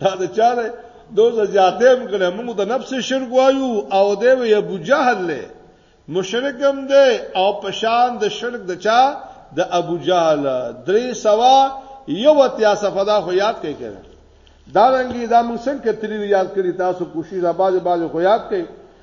دا د چا دی دوزه زیاته هم کړه موږ د نفس شرک وایو او دی وی ابو جهل له مشرک هم دی او پشان د شرک د چا د ابو جهل درې سوا یو اتیا صفدا خو یاد کړئ دا رنګي دا موږ څنګه تری یاد کړی تاسو کوشش آباد باز خو یاد کړئ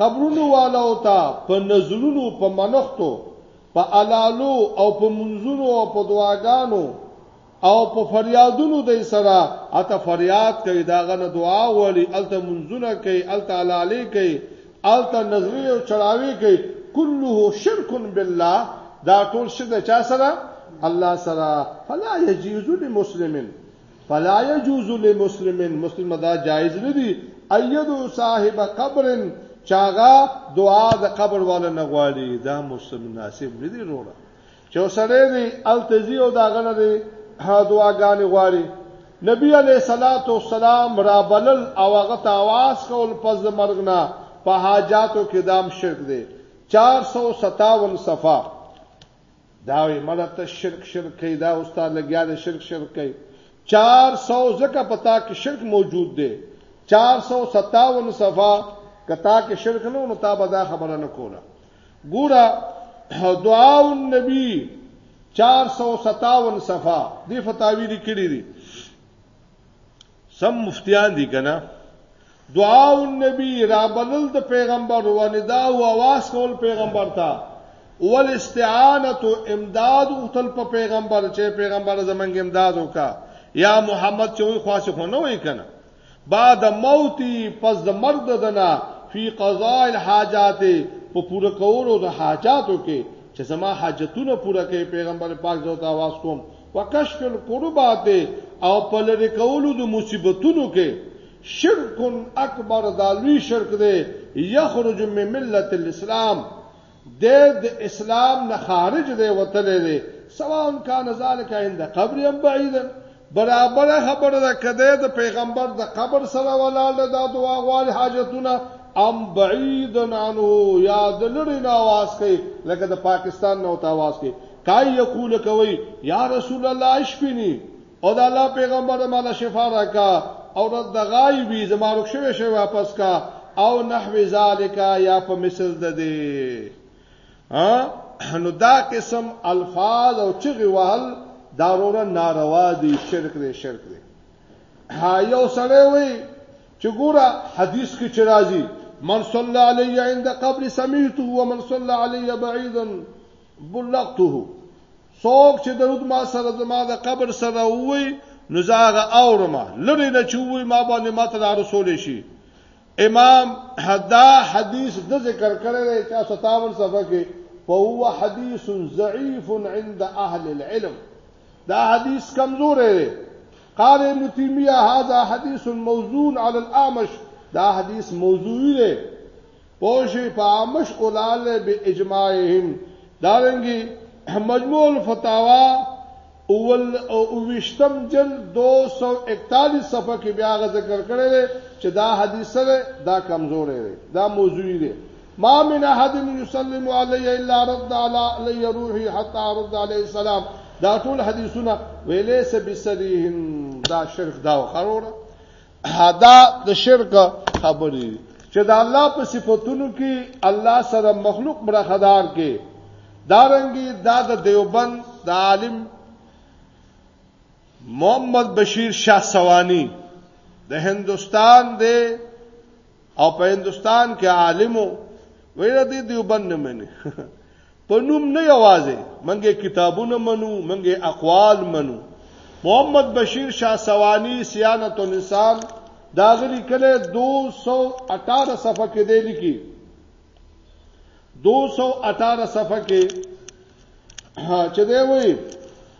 قبرونو والاو ته په نظرونو په منښتو په علالو او په منځونو او په دعاګانو او په فریادونو د سره اته فریاد کوي داغه نه دعا وړي الته منځونه کوي الته علالې کوي الته نظرې او چړاوي کوي كله شرک بالله دا ټول شرک چا سره الله سره فلا يجوز لمسلمين فلا يجوز لمسلم مسلم دا جایز نه دی ايدو صاحب قبر چاغه دعا د قبر والا نه غواړي دا مسلم مناسب نه دی وروړه چې سره دی التزی او دا غنه دی دعاګانې غواړي نبی علیہ الصلات والسلام را بلل او هغه تاواز کول پس د مرګ نه په حاجاتو کې دام شرک دی 457 صفه دا وی مړه ته شرک شرک کوي دا استاد لګیا دی شرک شرک کوي 400 زکه پتا کې شرک موجود دی 457 صفه کتا کې شرک نه نو تا به دا خبره نه کوله ګوره دعا النبی 457 صفه دی فتاوی لیکلی دی سم مفتیان دي کنه دعا النبی رابلل د پیغمبر وندا او आवाज کول پیغمبر ته اول استعانه تو امداد او تل په پیغمبر چې پیغمبر زمنګ امداد وکا یا محمد چې وي خاص خو نه وي کنه بعد موتی پس د مرګ دنا فی قضاء الحاجات په پوره کولو د حاجاتو کې چې زما حاجتونه پوره کوي پیغمبر پاک زو ته आवाज کوم وکشف القربات او په لری کولو د مصیبتونو کې شرک اکبر دا لوی شرک دی یخرج من ملت الاسلام د د اسلام نه خارج دی وتلې دی سواء کان ذالک عند قبر ام بعیدا برابر خبره ده کده د پیغمبر د قبر سره ولاله دا دعا غوال حاجتونه ام بعیدا عنه یاد لري نه आवाज کوي لکه د پاکستان نه او आवाज کوي کای یقول کوي یا رسول الله اشفنی او دا الله پیغمبر مال شفا راکا او رد غایبی زما رخ شوی شوی واپس کا او نحو ذالک یا په مثل د دې ها نو دا قسم الفاظ او چغي وهل دا روره ناروا دي شرک دی شرک دی ها یو سره وي چې ګوره حدیث کې چې راځي من صلى علي عند قبر سميته ومن صلى علي بعيدا بلغته څوک چې درود ما سره زما د قبر سره وای نو زاغه اورم لری نه چوي ما باندې ماته دا رسول شي امام حدا حدیث د ذکر کړی دی چې 57 صفحه کې فهو حدیث ضعیف عند اهل العلم دا حدیث کمزور دی قال ابن تیمیه هذا حدیث موزون علی الاعمش دا حدیث موضوعی دی پوشی په عامش اولال به اجماعهم دارنګي مجموع الفتاوا اول او وشتم جل 241 صفحه کې بیا غ ذکر کړی دی چې دا حدیث سره دا کمزور دی دا موضوعي دی ما من احد يسلم علي الا رد على علي روحي حتى رد عليه السلام دا ټول حدیثونه ویلې سبي سریهم دا شرف دا خروره دا د شرک خبرې چې د الله په صفاتونو کې الله سره مخلوق برخدار کې دارنګي دا د دیوبند د عالم محمد بشیر شاه سوانی د هندستان د او په هندستان کې عالمو ویل دی دیوبند نه مني په نوم نه یوازې منګه کتابونه منو منګه اقوال منو محمد بشیر شاه سوانی سیانت الانسان داغلی کله 218 صفحه کې دی لیکي 218 صفحه کې چې دی وایي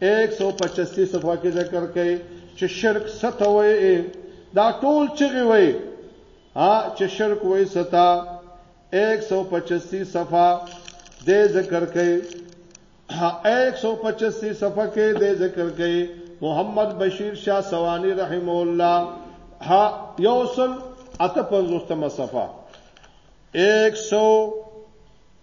125 صفحه کې ذکر کړي چې شرک ست وي دا ټول چغي وي ها چې شرک وي ستا 125 صفحه دې ذکر کړي 125 صفحه کې دې ذکر کړي محمد بشیر شاه سوانی رحم الله ها یوصل اته پنځوستمه صفحه 100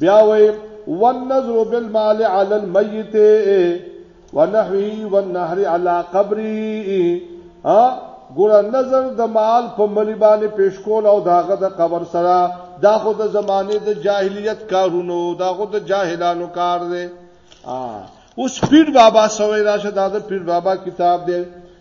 بیا وی والنظر بالمال على الميت ونحوه والنهر على قبره ها ګور نظر د مال په ملي باندې پیش کول او داغه د قبر سره دا خو د زمانه د جاهلیت کارونو دا خو د جاهلانو کار دی اوس پیر بابا سوې راشه دا د پیر بابا کتاب دی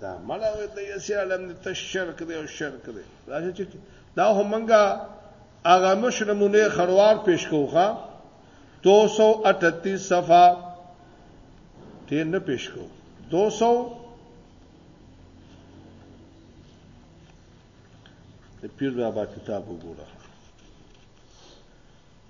دا مړه وې د یسې عالم د تشرک دی او شرک دی راځي چې دا همنګا هغه مشرمونه خروار پیش کوخه 238 صفه ته نه پیش کو 200 د پیر بابا کتاب وګوره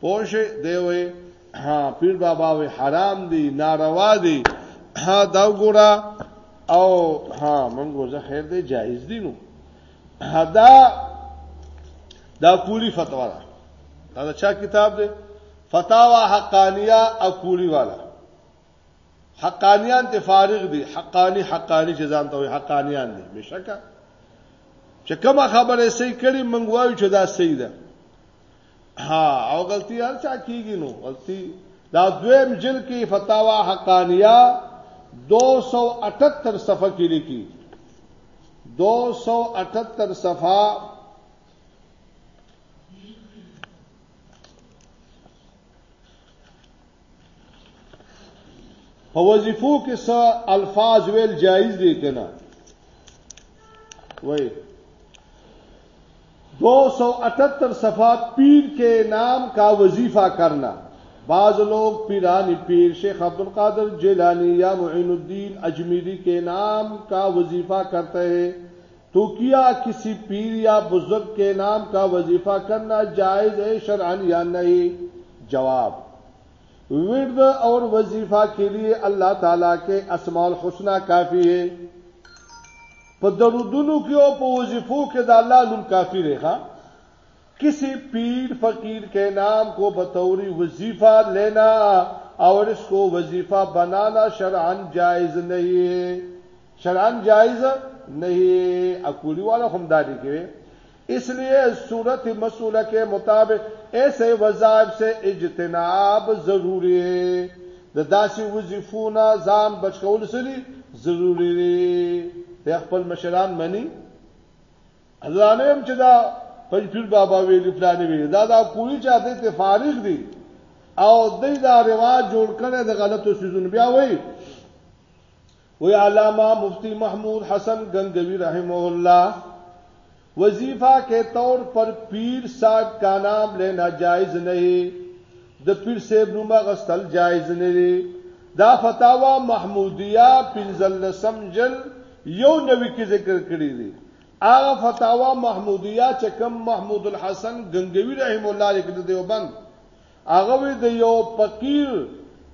پوشه دی وې ها پیر بابا وې حرام دی ناروا دی ها دا ګورا او ها منګو زه خیر دی جایز دی نو دا دا کولی فتوا ده دا چا کتاب دی فتاوا حقانیه اکولی والا حقانیان ته فارغ دي حقانی حقانی چې ځان ته وي حقانیان دي بشکا چې کومه خبره صحیح کړي منګوایو چې دا صحیح ده ها او غلطي هر چا کیږي نو غلطي دا دویم جل کې فتاوا حقانیه 278 صفحه کې لیکي 278 صفحه په وظیفو کې څه الفاظ ویل جایز دي کنه وای 278 دو سو پیر کے نام کا وظیفہ کرنا بعض لوگ پیرانی پیر شیخ عبد القادر جیلانی یا معین الدین اجمیری کے نام کا وظیفہ کرتے ہیں تو کیا کسی پیر یا بزرگ کے نام کا وظیفہ کرنا جائز ہے شرعن یا نہیں جواب ورد اور وظیفہ کے لیے اللہ تعالی کے اسماء الحسنا کافی ہے او په درودونو کې او په وظیفو کې د الله نوم کافی دی ښا کسی پیر فقیر کې نام کو بطوری وظیفه لینا اور اس کو وظیفه بنانا شرعا جائز نہیں شرعا جائز نہیں اکولی والا هم دا لیکي اس لیے اس صورت مسئولہ کے مطابق ایسے وظائف سے اجتناب ضروری ہے۔ د داسې وظیفو نه ځان بچ کول څه دي؟ ضروري دي. دی خپل مشران مني؟ دا نه یم چې دا پنځپیر بابا ویلي پلاني ویلي دا دا کوی چې هغه ته فارغ دي او دوی دا رواج جوړ کړي د غلطو سيزونو بیا وایي وی علامه مفتی محمود حسن گنگوی رحمه الله وظیفه که طور پر پیر صاحب کا نام لینا جائز نهی د پیر صاحب نوم غستل جائز نهی دا فتاوا محمودیه پنځلسم جل یو نوی کې ذکر کړی دی هغه فتاوا محمودیه چې کوم محمود الحسن گنگوی رحم الله لیکل دی وبند هغه وی د یو فقیر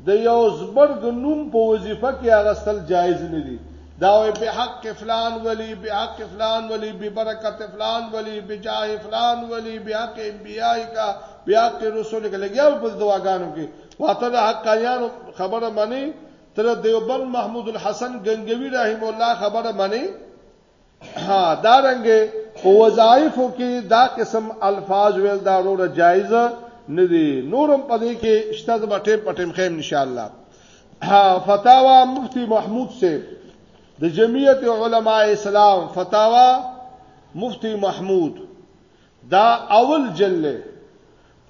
د یو زبرګ نوم په وظیفه کې اغستل جایز نه دي دا وی به حق فلان ولی به حق فلان ولی به برکت فلان ولی به جاه فلان ولی به حق انبیاء کا به حق رسول کا لګیاو په دواګانو کې واته د حقایانو خبره مانی تر دیوبند محمود الحسن گنگوی رحم الله خبره مانی ها دا رنګ په وظایفو کې دا قسم الفاظ ویل دا وروره جایز نه دي نورم پدې کې شته د بټې پټم خیم ان شاء الله ها فتاوا مفتی محمود سے د جمعیت علما اسلام فتاوا مفتی محمود دا اول جلد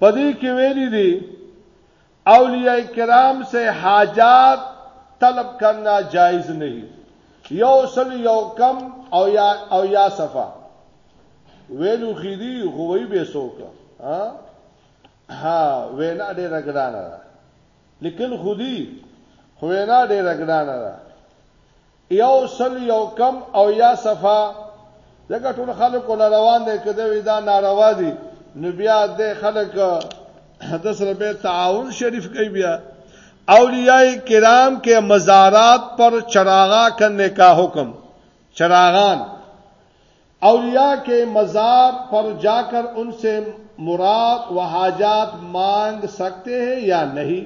پدې کې ویلي دي اولیاء کرام سے حاجات طلب کرنا جائز نہیں یو سل یو کم او یا او یا صفه ویلو خیری غوی به سوک ها ها وینا ډیر ګرانه ده لیکل خودي خو وینا ډیر ګرانه ده یو سل یو کم او یا صفا دغه ټول خلک ولا روان دي کده وی دا ناروا دي نو بیا د خلک د سره به تعاون شریف کوي بیا اولیاء کرام کې مزارات پر چراغا کرنے کا حکم چراغان اولیاء کے مزار پر جا کر ان سے مراد و حاجات مانگ سکتے ہیں یا نہیں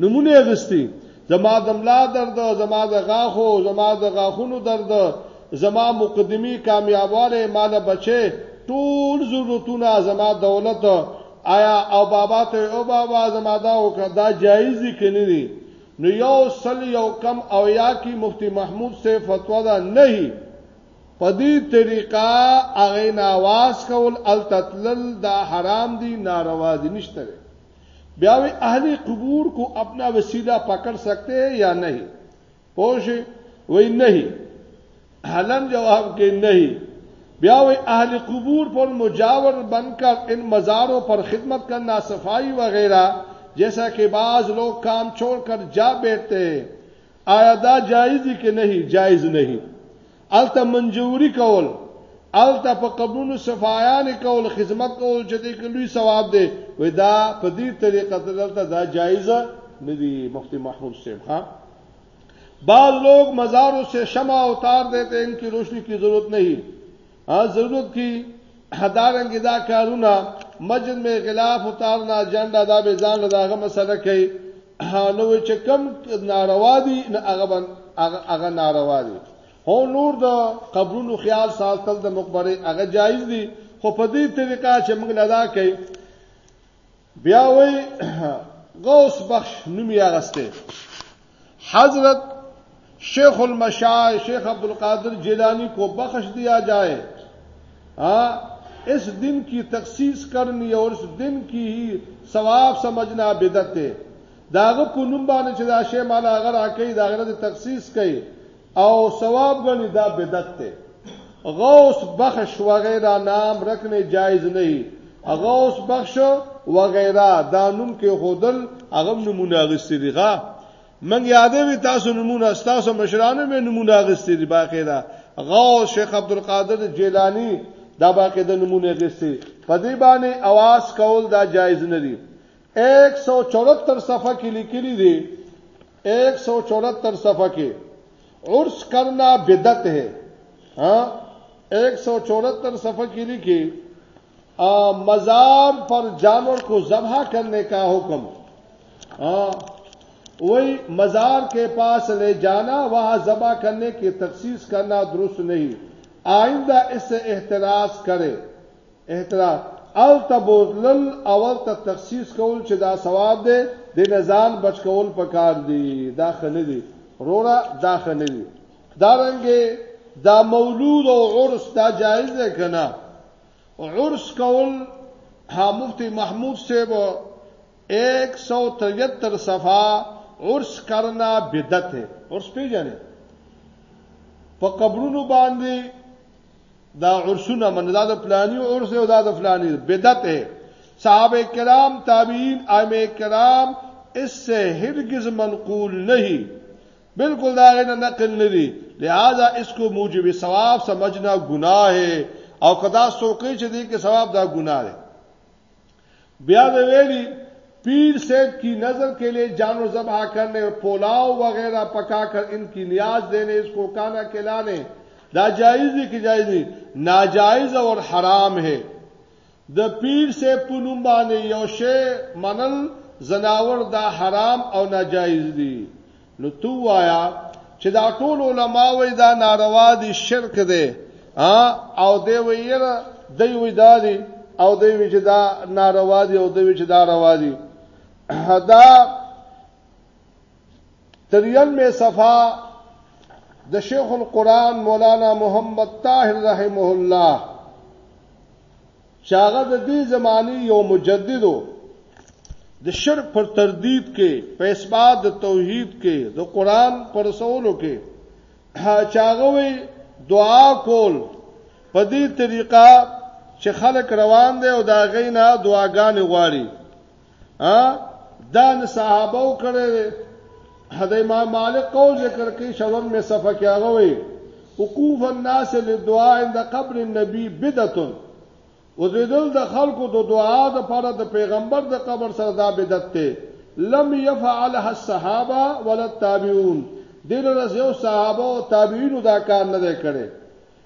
نمونه یې غستی زما د ملا درد زما د غاخو زما د غاخونو درد زما مقدمی کامیابواله مال بچي ټول ضرورتونه زما دولت آیا او بابا ته او بابا زما دا او دا جایز کني دي نو یو سل یو کم او یا کی مفتی محمود سے فتوا دا نه پدی طریقہ اغه نواز کول التتلل دا حرام دی ناروا دی نشته بیا وی اهلی قبور کو اپنا وسیلہ پکڑ سکتے ہیں یا نہیں پوش وی نہیں حلم جواب کې نہیں بیا وی اهل قبور پر مجاور بن کر ان مزاروں پر خدمت کرنا صفائی وغیرہ جیسا کہ بعض لوگ کام چھوڑ کر جا بیٹھتے ہیں آیا دا جائز کہ نہیں جائز نہیں الته منجوري کول الته په قبرونو صفایان کول خدمت کول چې دې کلوي ثواب دی وې دا په دې طریقه دلته دا جایزه ندی مفتی محمود صاحب ها بعض لوگ مزاروں سے شمع اتار دیتے ان کی روشنی کی ضرورت نہیں ہاں ضرورت کی هدارنګ دا کارونه مسجد می غلاف اتارنا جنډا دا به ځان داغه مسله کوي نو چې کم ناروا دي نه هغه بن هغه ناروا دي هو نور د قبرونو خیال ساتل د مقبره هغه جایز دي خو په دې طریقه چې موږ لدا کوي بیا وای غوث بخش نوم یې اغسته حضرت شیخ المشای شیخ عبد القادر جیلانی کو بخش دیا جائے ا اس دن کی تخصیص کرنی اور اس دن کی ہی ثواب سمجھنا بدعت ہے داغه په نوم باندې چې دا شی مال هغه راکې دا غره د تخصیص کوي او ثواب غنی دا بدعت ته غوث بخش وغیرہ نام رکھنے جائز نہیں غوث بخش وغیرہ دا نوم کې خودل هغه نمونه غستې دي ښا من یادې وی تاسو نمونه تاسو مشرانو مې نمونه غستې دي باقی دا غوث شیخ عبد القادر جیلانی دا باقی د نمونه غستې په دې باندې आवाज کول دا جایز نه دي 174 صفحه کې لیکلي دي ایک سو چورہتر صفحه کی عرص کرنا بدت ہے ہاں؟ ایک سو صفحه سفر کی مزار پر جانور کو ذبح کرنے کا حکم ہاں وہی مزار کے پاس لے جانا وہاں زبا کرنے کی تفصیص کرنا درست نہیں آئندہ اس سے احتراز کرے احترام ال تبوزلل اول ته تخصیص کول چې دا ثواب دی د نزان بچ کول پکار دی دا خنه دی رورا دا خنه دی دا رنګه دا مولود او عرس دا جایز ده کنه عرس کول ها مفتی محمود صاحب 173 صفحه عرس کرنا بدعت ہے عرس پیژنه په قبرونو باندې دا عرسونه من دا د فلانی عرس او دا د فلانی بدعت ہے صحابه کرام تابعین ائمه کرام اس سے ہرگز منقول نہیں بالکل دا غیر نقل ندی لہذا اس کو موجب ثواب سمجھنا گناہ ہے او کدا سوکې چې دې کې ثواب دا ګناه دی بیا د ویلی پیر صاحب کی نظر کے لیے جانو ذبح کرنے اور پولاو وغیرہ پکا کر ان کی نیاز دینے اس کو کانا کلانے دا جائز دی کی جائز دی ناجائز اور حرام ہے د پیر سے پنوم باندې یو شی منل زناور دا حرام او ناجایز دي نو تو وایا چې دا ټول علما وې دا ناروا دي شرک دی او دی ویره دی وی دا دی او دی وی چې دا ناروا دي او دی وی چې دا روا دي دا تریل می صفا د شیخ القران مولانا محمد طاهر رحمه الله چې هغه د دې زماني یو مجدد و د شرک پر تردید کې په اثبات د توحید کې د قران پر سوالو کې چاغوي دعا کول په دې طریقه چې خلک روان دي او دا غینا دعاګانې غواړي ا دان صحابه او کړه حد امام مالک قول ذکر کې شلون می صفه کې هغه وي وقوف الناس للدعاء عند قبر النبي بدعه او زیدل د خلکو د دعا د پاره د پیغمبر د قبر سره دا بدعت ته لم يفعلها الصحابه ولا التابعون دغه رسو صحابه او تابعین دا کار نه کړي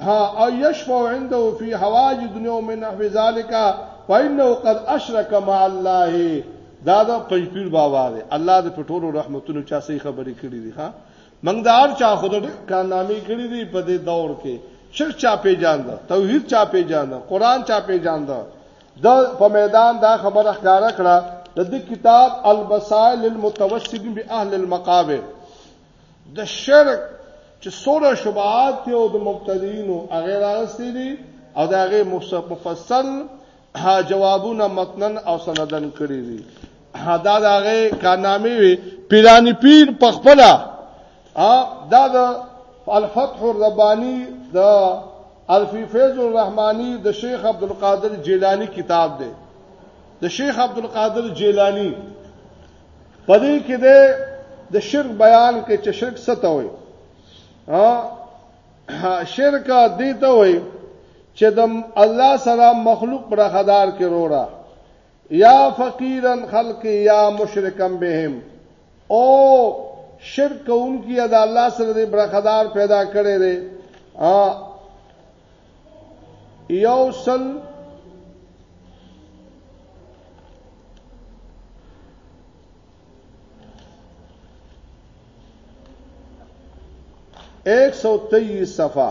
ها او یشفع عنده فی حواج دنیا من نحو ذالک فإنه قد اشرک مع الله دا د پنځپیر بابا دی الله د پټولو رحمتونو چا صحیح خبرې کړې دي ها موږ دا هر چا خود کارنامې کړې دي په دې دور کې شرک چا پیژاند توحید چا پیژاند قران چا پیژاند د په میدان دا خبره ښکارا کړه د دې کتاب البصائل للمتوسطین باهل المقابر د شرک چې سوره شبهات دی او د مبتدینو هغه راغستې دي او دا هغه مفصل جوابونه متنن او سندن کړی دي دا دا هغه کارنامې وي پیرانی پیر پخپلا دا د الفتح الربانی د الفی فیض الرحمانی د شیخ عبد القادر جیلانی کتاب دی د شیخ عبد القادر جیلانی پدې کې ده د شرک بیان کې چې شرک څه ته وایي ها شرک دې ته وایي چې د الله سره مخلوق پر خدار کې رورا یا فقیرن خلق یا مشرکم بهم او شرک کوونکی د الله سره د برخدار پیدا کړي دي یو سل ایک سو تیئیس صفحہ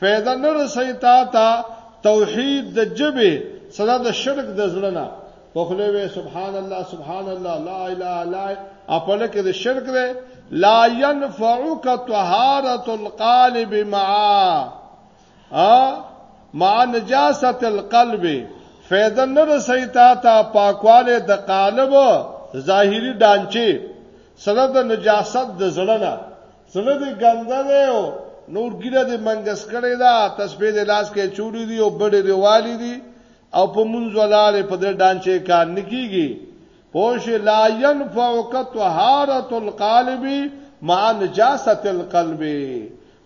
فایده نه رسي تا ته توحید د جبه سره د شرک د زړه نه په خله وی سبحان الله سبحان الله لا اله الا خپل کې د شرک ده لا ينفعك طهاره القالب مع ا مع نجاسه القلب فایده نه رسي تا ته پاکواله د قالب ظاهری دانچه سره د نجاست د زړه نه زړه دې ګنده دی او نور ګیره دې منګس کړی دا تسبیح دې لاس کې چوری دی او بډې دې والی دی او په مونږ ولاره په دې ډانچې کار نکیږي پوش لا ينفعك طهارت القالب مع نجاست القلب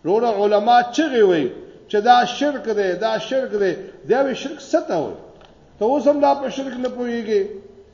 رور علما چغي وي چې دا شرک دی دا شرک دی دا وی شرک څه ته وي ته اوس هم دا په شرک نه پويږي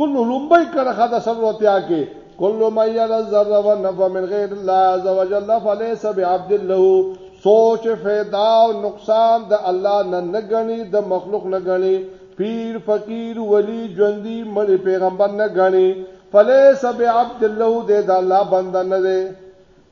کلو لومبۍ کرخه د سلوتیا کې کلو مې یاد زر و نفع من غیر الله عز وجل فلیس بعبد له سوچ فیدا او نقصان د الله نه نه غني د مخلوق نه غني پیر فقیر ولی ژوندۍ مړ پیغمبر نه غني فلیس بعبد له د الله بنده نه دی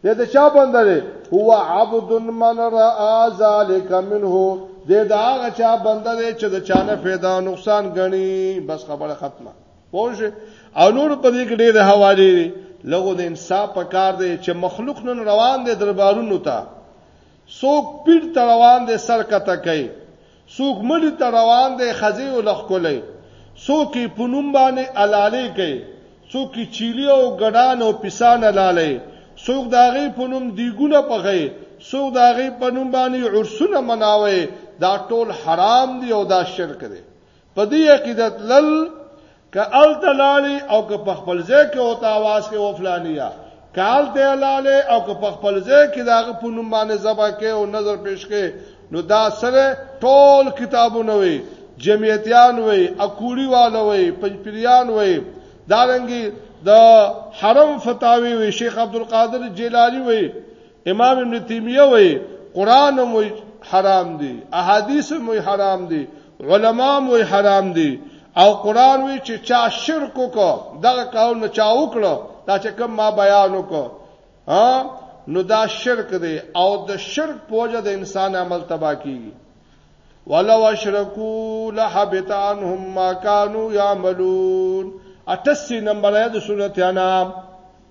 دې د چا بنده دی هو عبد من را ذالک منه دې دا هغه چا بنده دی چې د چانه پیدا نقصان غني بس خبره ختمه پوه او نور په دې کې ډېر حواله دي لغو د انصاف په کار دی چې مخلوق نن روان دی دربارونو ته څوک پیر ته روان دی سر کته کوي څوک مړي ته روان دی ښځې ول ښکلوي څوک یې په نوم باندې الالې کوي څوک یې چیلي او ګډان او پیسان الالوي څوک د هغې په نوم دیګونه پخوي څوک د هغې په نوم باندې عرسونه مناوي دا ټول حرام دي او دا شرک دی په دې عقیده تلل که الته لاړی او که په خپل ځای کې او تاواز کې او فلانیا کال ته لاله او که په خپل ځای کې داغه په نوم باندې زبا کې او نظر پیش کې نو دا سره ټول کتابونه وي جمعیتیان وي اکوړي والو وي پنځپریان وي دارنګي د دا حرم فتاوی وي شیخ عبد القادر جیلانی وي امام ابن تیمیه وایي قران مو حرام دي احادیث مو حرام دي علما مو حرام دي او قران وی چې چا شرک وکړ دغه کار نه چا وکړو دا چې کوم ما بیان وکړو ها نو دا شرک دی او د شرک په وجه د انسان عمل تبا کیږي ولو اشرکو لحبط عنهم ما كانوا يعملون 88 نمبر آیت سورته انعام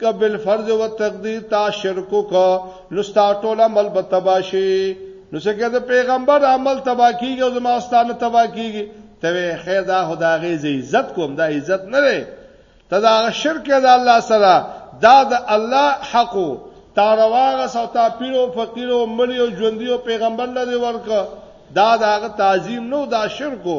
که بل فرض او تقدیر تا شرک کو نو ستا ټول عمل به تباشي نو څنګه د پیغمبر عمل تبا کیږي او زما ستانه تبا کیږي ته خیر دا خدای غي عزت کوم دا عزت نه لري ته دا شرک د الله سره دا د الله حق تا رواغه سو تا پیرو فقیرو مړیو ژوندیو پیغمبر لري ورک دا داغه تعظیم نو دا شرکو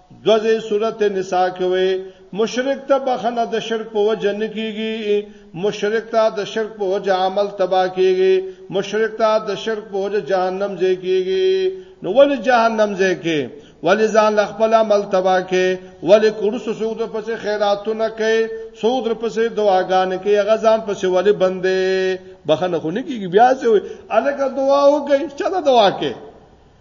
دوزه سورته نساء کې وي مشرک ته بخنه د شرک په وجه نه کیږي مشرک ته د شرک په وجه عمل تبا کیږي مشرک ته د شرک په وجه جهنم ځای کیږي نو ول جهنم ځای کې ول ځان خپل عمل تبا کې ول کورس سود پس خیراتونه کې سود پس دعاګان کې غزان پس ول بندې بخنه خو نه کیږي بیا سه الګ دعا وکي چا دعا کې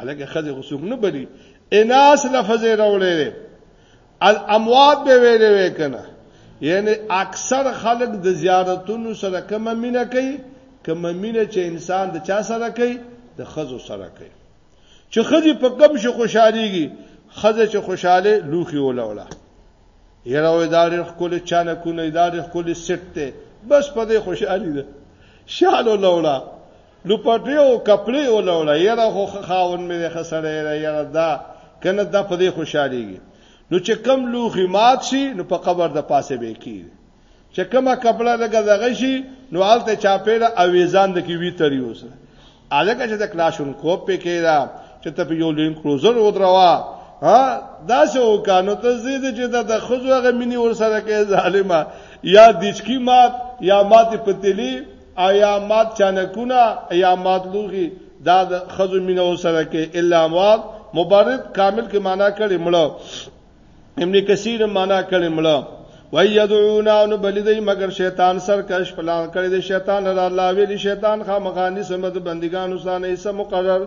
الګه خزه غسوک نه بلی اناس لفظ راولې الاموات به ویلې وکنه یعنی اکثر خلک د زیارتونو سره کوم مینه کوي کوم مینه چې انسان د چا سره کوي د خزو سره کوي چې خزي په کم شي خوشحاليږي خزه چې خوشاله لوخي ولولا یره وې دار خپل چانه کو نه دار خپل سټ ته بس په دې خوشحالي ده شال ولولا نو په دې او کپړې ولوړه یره خو خاون مې خسړې را یره دا کنه دا په دې خوشاليږي نو چې کم لوخي مات شي نو په قبر د پاسه به کی چې کومه کپړه لګه دغه شي نو آلته چاپېره اویزان د کی وی تری اوسه الګه چې د کلاشون کوپ په کې را چې ته په یو لینک کروزر ودروا ها دا څه وکانو ته زید چې د خزو غمینی ور سره کې ظالما یا دیچکی مات یا مات پتلی ایا مات چانکونه ایا مات لوغي دا د خزو مینه وسره کې الا اموات مبرد کامل کې معنا کړي مړو ابن کثیر معنا کړي مړو ويدعون ان بلدی مگر شیطان سرکش پلان کړی دی شیطان را الله ویلی شیطان خامخانی سمد بندگانو سانه سم مقرر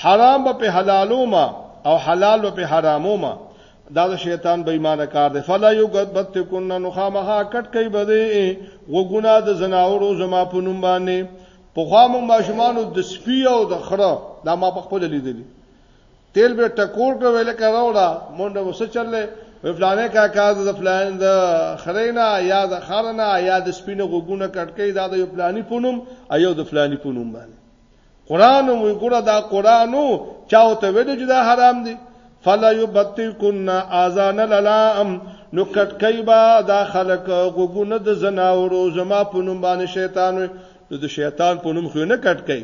حرام به په حلالو ما او حلال به په حرامو ما دا د شیطان بېمانه کار دی فلا یو غبت کن نو خامخا کټ کوي بده وګونه د زناورو زما په نوم باندې په خوا مو ماشومان د سپی او د خره دا ما په خپل لیدلی تیل به ټکور کړو ویل کراوړه مونږ وسه چللې وی فلانه کاکا د فلان د خرینا یا د خرنا یا د سپینه غوګونه کټکې دا د یو فلانی پونم ایو د فلانی پونم باندې قران مو ګره دا قرانو چاو ته ویل چې دا حرام دي فلا یبتکن اذان للام نو کټکای با دا خلک غوګونه د زناورو زما په نوم باندې شیطان نو د شیطان په نوم خو نه کټکای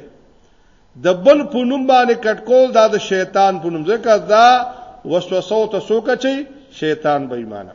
د بل په نوم باندې کټکول دا د شیطان په نوم ځکه دا وسوسه او تسوکه چي شیطان بې ایمانه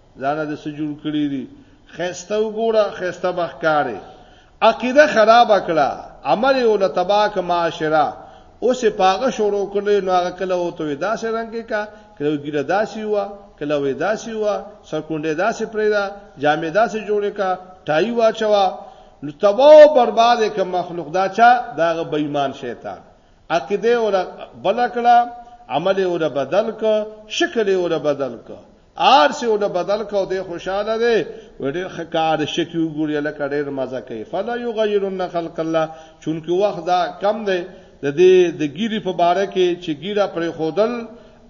ځانه د سجور کړی دي خسته وګوره خسته بخکارې عقیده خراب کړه عمل یو لتباک معاشره اوس پاغه شروع کړي نو هغه کله وته دا سه رنگ کا کله ګیره داسي وا کله وې داسي وا سرکونډه داسي پرېدا جامې داسي جوړې کا ټای واچوا نو تباہ او برباد ک مخلوق دا چا دا بې ایمان شیطان عقیده او بلکړه عمل او بدل ک شکل او بدل ک آر سی ول بدل کو دی خوشاله دی وړي خکار شکی وګوري لکه ډیر مزه کوي فلا یغیرن خلق الله چونکی وخت دا کم دی د دې د ګیری په باره کې چې ګیره پرې خودل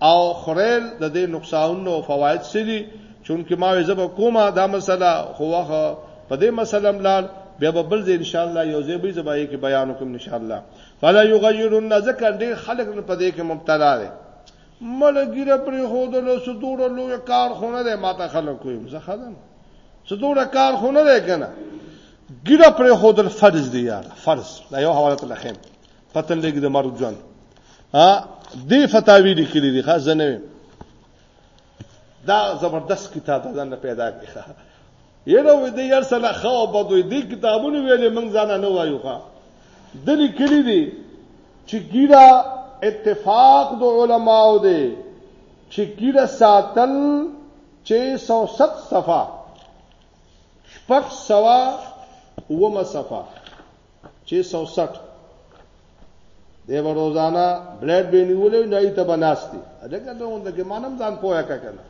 او خریل د دې نقصانونو او فواید سری چونکی ما زب کومه دا مسله خو وخت په دې مسله ملال بیا به بل ځای ان شاء الله یو ځای به زبایي کې بیان وکم ان شاء الله فلا یغیرن ذکر ډیر خلق په دې کې مبتلا دي ملګیره پرې خو د لاسو دوړه لوی کار خونه ده ماته خلک ویم زه خدام څه دوړه کار خونه ده کنه ګیره پرې خو د فرض دی یار فرض دا یو حواله ته لخم پته لګی د مرګ ځوان ها دې فتاوی لیکلې دي خاص نه دا زبردست کتاب ده نه پیدا کړه یره وې دې یار سره خو بدوي دې کتابونه ویلې مونږ ځان نه وایو ښا د لیکلي دي چې ګیرا اتفاق د علماو دی چې ګیرا ساتل 607 صفه شپږ سوا ومه صفه 607 دی به روزانه بلډ به نیولې نه ای ته بناستي دغه ته اونده کې مانم ځان پوهه کنه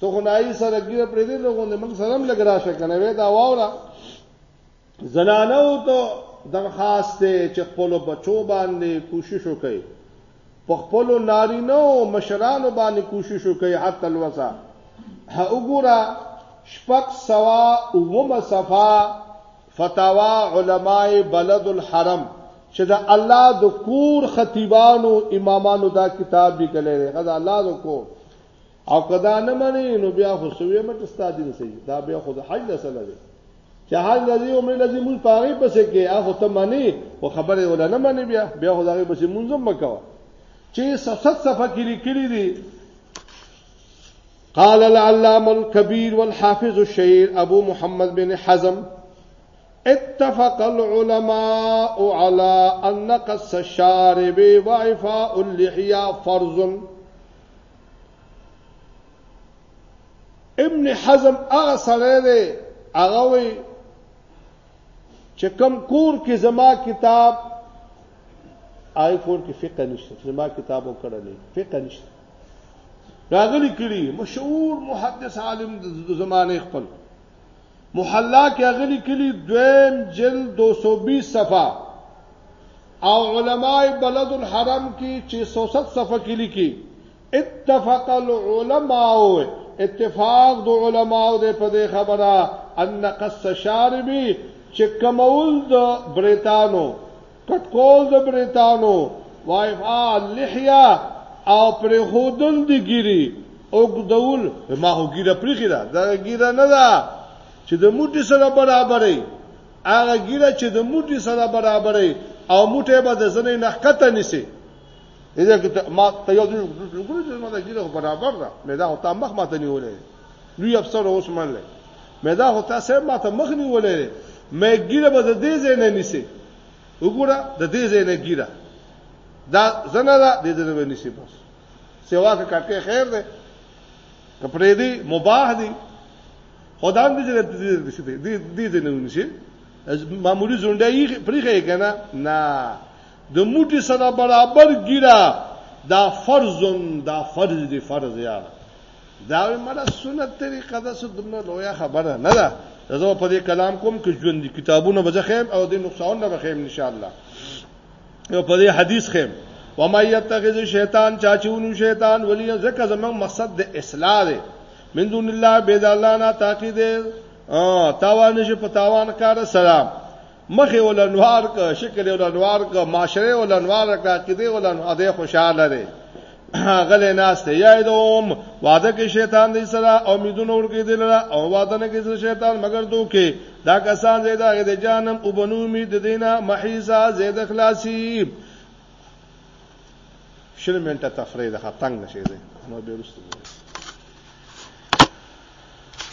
ته خو نای سره ګیره پرې دې لوګو نه موږ سره هم لګ راشه کنه وې دا واورا زنانو ته درخواست چې خپل بچو باندې کوشش وکړي په خپل نارینه او مشرانو باندې کوشش وکړي حتی الوسا وګوره شپږ سوا اومه صفه فتاوا علماء بلد الحرم چې دا الله د کور خطیبانو امامانو دا کتاب لیکلی دی دا الله د کور او کدا نه مني نو بیا خو سوې مټ ستاد دین سي دا بیا خو د حج لسله دی چې حج لذي عمر لذي مون پاره پسې کې هغه ته مني او خبره ولا نه مني بیا بیا خو دغه پسې مونږم مکوا چې ست صفه کې لیکلي دي قال العلام الكبير والحافظ الشهير ابو محمد بن حزم اتفق العلماء على ان قص الشارب وعفاء اللحيه فرض ابن حزم هغه سره دی هغه وی چې کم کور کې زما کتاب آی کور کې فقہ نشته زما کتاب وکړل فقہ نشته راغلی کړي مشهور محدث عالم د زمانه خپل محلا کې هغه لیکلي دویم جلد دوه سوه او بیس صفحه او علماء بلد الحرم کې چې سو ست صفحه کې لیکي اتفق العلماء اتفاق د علماء د په دې خبره ان قص شاربي چې کمول د بریتانو کټکول د بریتانو وایفا لحیا او پر خودل دی ګيري او ګدول ما هو ګيره پرخي دا دا ګيره نه ده چې د موټي سره برابرې هغه ګيره چې د موټي سره برابرې او موټه به د زنې نخکته نسی اذا که ما ته یو ځل ګورې چې ما دا ګيره برابر ده مې دا او تا مخ ماته نیولې لوی افسر اوس منلې مې دا هوتا صاحب ماته مخ نیولې مې ګیره به د دې ځای نه نیسي وګوره د دې ځای نه ګیره دا زنه دا د دې نه به نیسي بس سیوا کې کټکه خیر ده کپړې دي مباح دي خدام دې دې دې دې دې نه نیسي معمولی زونډه یې پرېږه کنه نه د موټي سره برابر ګیره دا فرض دا فرض دی فرض یاره دا وی مړه سنت طریقه ده څه دنه لویا خبره نه ده زه په دې کلام کوم کې ژوند دي کتابونه به خیم او د نقصان نه بخیم ان شاء الله او په دې حدیث خیم و ما یتخذ شیطان چاچونو شیطان ولی زکه زمنګ مقصد د اصلاح دی من دون الله بيد الله نه تاکي دې تاوان شي په تاوان کار سلام مخه ول انوار ک شکل ول انوار ک معاشره ول انوار ک عقیده ول اده خوشاله دی غل ناس ته یادوم وعده کې شیطان دې سره امیدونه ورګې دل او وعده نه کې شیطان مگر دوکې دا کسان زیاده غې د جانم او بنو امید دینه محیزه زیاده خلاصي شل منټه تفریح ده تنگ نشي نو بیرسته